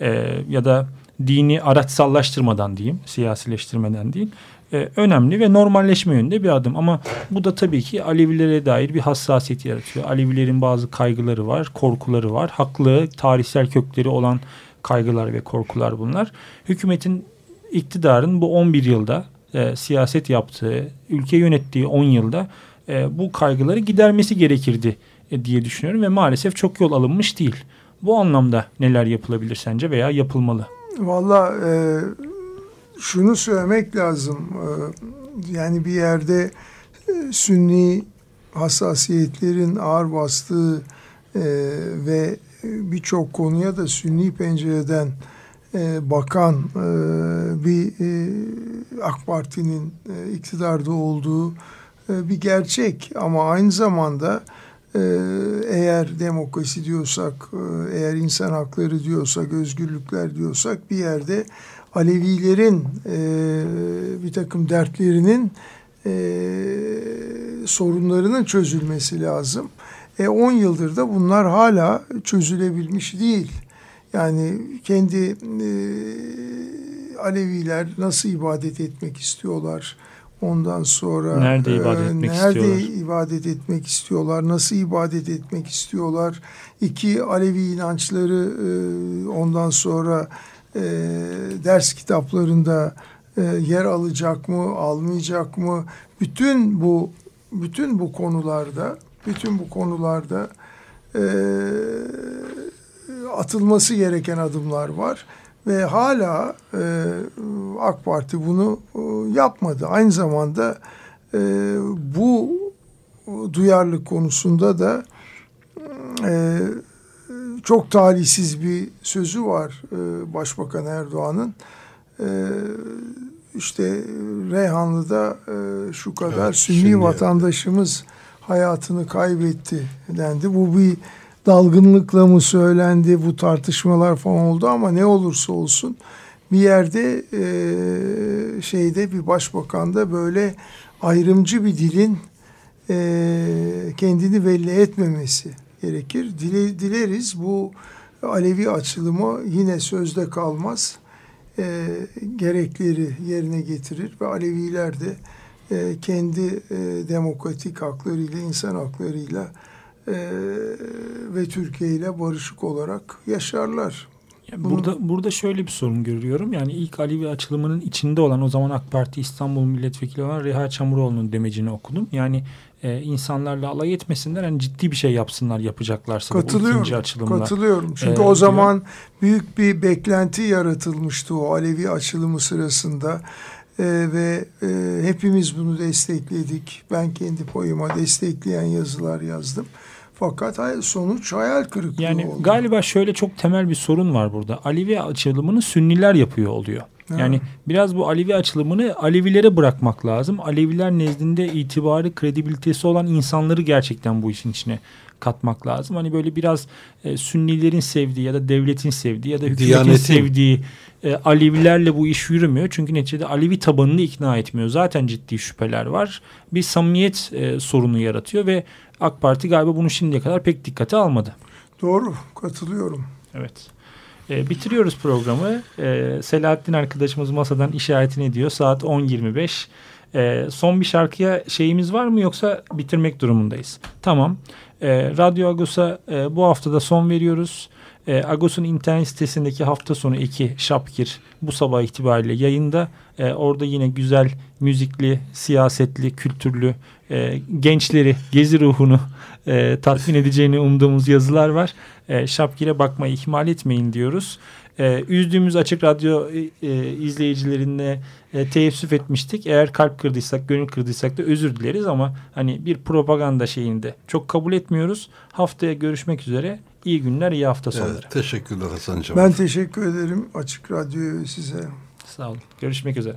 e, ya da dini araçsallaştırmadan diyeyim, siyasileştirmeden değil, e, önemli ve normalleşme yönünde bir adım. Ama bu da tabii ki Alevilere dair bir hassasiyet yaratıyor. Alevilerin bazı kaygıları var, korkuları var. Haklı, tarihsel kökleri olan kaygılar ve korkular bunlar. Hükümetin iktidarın bu 11 yılda e, siyaset yaptığı, ülke yönettiği 10 yılda e, bu kaygıları gidermesi gerekirdi e, diye düşünüyorum ve maalesef çok yol alınmış değil. Bu anlamda neler yapılabilir sence veya yapılmalı? Valla e, şunu söylemek lazım. E, yani bir yerde e, sünni hassasiyetlerin ağır bastığı e, ve birçok konuya da sünni pencereden bakan bir AK Parti'nin iktidarda olduğu bir gerçek. Ama aynı zamanda eğer demokrasi diyorsak, eğer insan hakları diyorsak, özgürlükler diyorsak bir yerde Alevilerin e, bir takım dertlerinin e, sorunlarının çözülmesi lazım. E 10 yıldır da bunlar hala çözülebilmiş değil. Yani kendi e, Aleviler nasıl ibadet etmek istiyorlar? Ondan sonra nerede ibadet etmek e, nerede istiyorlar? ibadet etmek istiyorlar? Nasıl ibadet etmek istiyorlar? İki Alevi inançları e, ondan sonra e, ders kitaplarında e, yer alacak mı, almayacak mı? Bütün bu bütün bu konularda bütün bu konularda e, atılması gereken adımlar var ve hala e, AK Parti bunu e, yapmadı. Aynı zamanda e, bu duyarlılık konusunda da e, çok talihsiz bir sözü var e, Başbakan Erdoğan'ın. E, işte Reyhanlı'da e, şu kadar Evet, Sünni şimdi- vatandaşımız hayatını kaybetti dendi. Bu bir dalgınlıkla mı söylendi bu tartışmalar falan oldu ama ne olursa olsun bir yerde e, şeyde bir başbakanda böyle ayrımcı bir dilin e, kendini belli etmemesi gerekir. Dile, dileriz bu Alevi açılımı yine sözde kalmaz. E, gerekleri yerine getirir ve Aleviler de e, kendi e, demokratik haklarıyla, insan haklarıyla e, ve Türkiye ile barışık olarak yaşarlar. Ya Bunu- Burada burada şöyle bir sorun görüyorum. Yani ilk Alevi açılımının içinde olan o zaman AK Parti İstanbul Milletvekili olan Reha Çamuroğlu'nun demecini okudum. Yani e, insanlarla alay etmesinler. Hani ciddi bir şey yapsınlar yapacaklarsa bu ikinci Katılıyorum. açılımda. Katılıyorum. Çünkü e, o diyor. zaman büyük bir beklenti yaratılmıştı o Alevi açılımı sırasında. E, ve e, hepimiz bunu destekledik. Ben kendi payıma destekleyen yazılar yazdım. Fakat sonuç hayal kırıklığı Yani oldu. galiba şöyle çok temel bir sorun var burada. Alevi açılımını Sünniler yapıyor oluyor. Ha. Yani biraz bu Alevi açılımını Alevilere bırakmak lazım. Aleviler nezdinde itibarı, kredibilitesi olan insanları gerçekten bu işin içine katmak lazım. Hani böyle biraz e, Sünnilerin sevdiği ya da devletin sevdiği ya da hükümetin Diyanetin. sevdiği e, Alevilerle bu iş yürümüyor. Çünkü neticede Alevi tabanını ikna etmiyor. Zaten ciddi şüpheler var. Bir samimiyet e, sorunu yaratıyor ve AK Parti galiba bunu şimdiye kadar pek dikkate almadı. Doğru. Katılıyorum. Evet. E, bitiriyoruz programı. E, Selahattin arkadaşımız masadan işaretini ediyor. Saat 10.25. E, son bir şarkıya şeyimiz var mı yoksa bitirmek durumundayız? Tamam. E, Radyo Agos'a e, bu haftada son veriyoruz. E, Agos'un internet sitesindeki hafta sonu 2 Şapkir bu sabah itibariyle yayında. E, orada yine güzel, müzikli, siyasetli, kültürlü, e, gençleri, gezi ruhunu e, tatmin edeceğini umduğumuz yazılar var. E, Şapkir'e bakmayı ihmal etmeyin diyoruz. E, üzdüğümüz Açık Radyo e, e, izleyicilerine e, teessüf etmiştik. Eğer kalp kırdıysak, gönül kırdıysak da özür dileriz ama hani bir propaganda şeyinde çok kabul etmiyoruz. Haftaya görüşmek üzere. İyi günler, iyi hafta sonları. Evet, teşekkürler Hasan'cığım. Ben teşekkür ederim Açık Radyo'ya size. Sağ olun. Görüşmek üzere.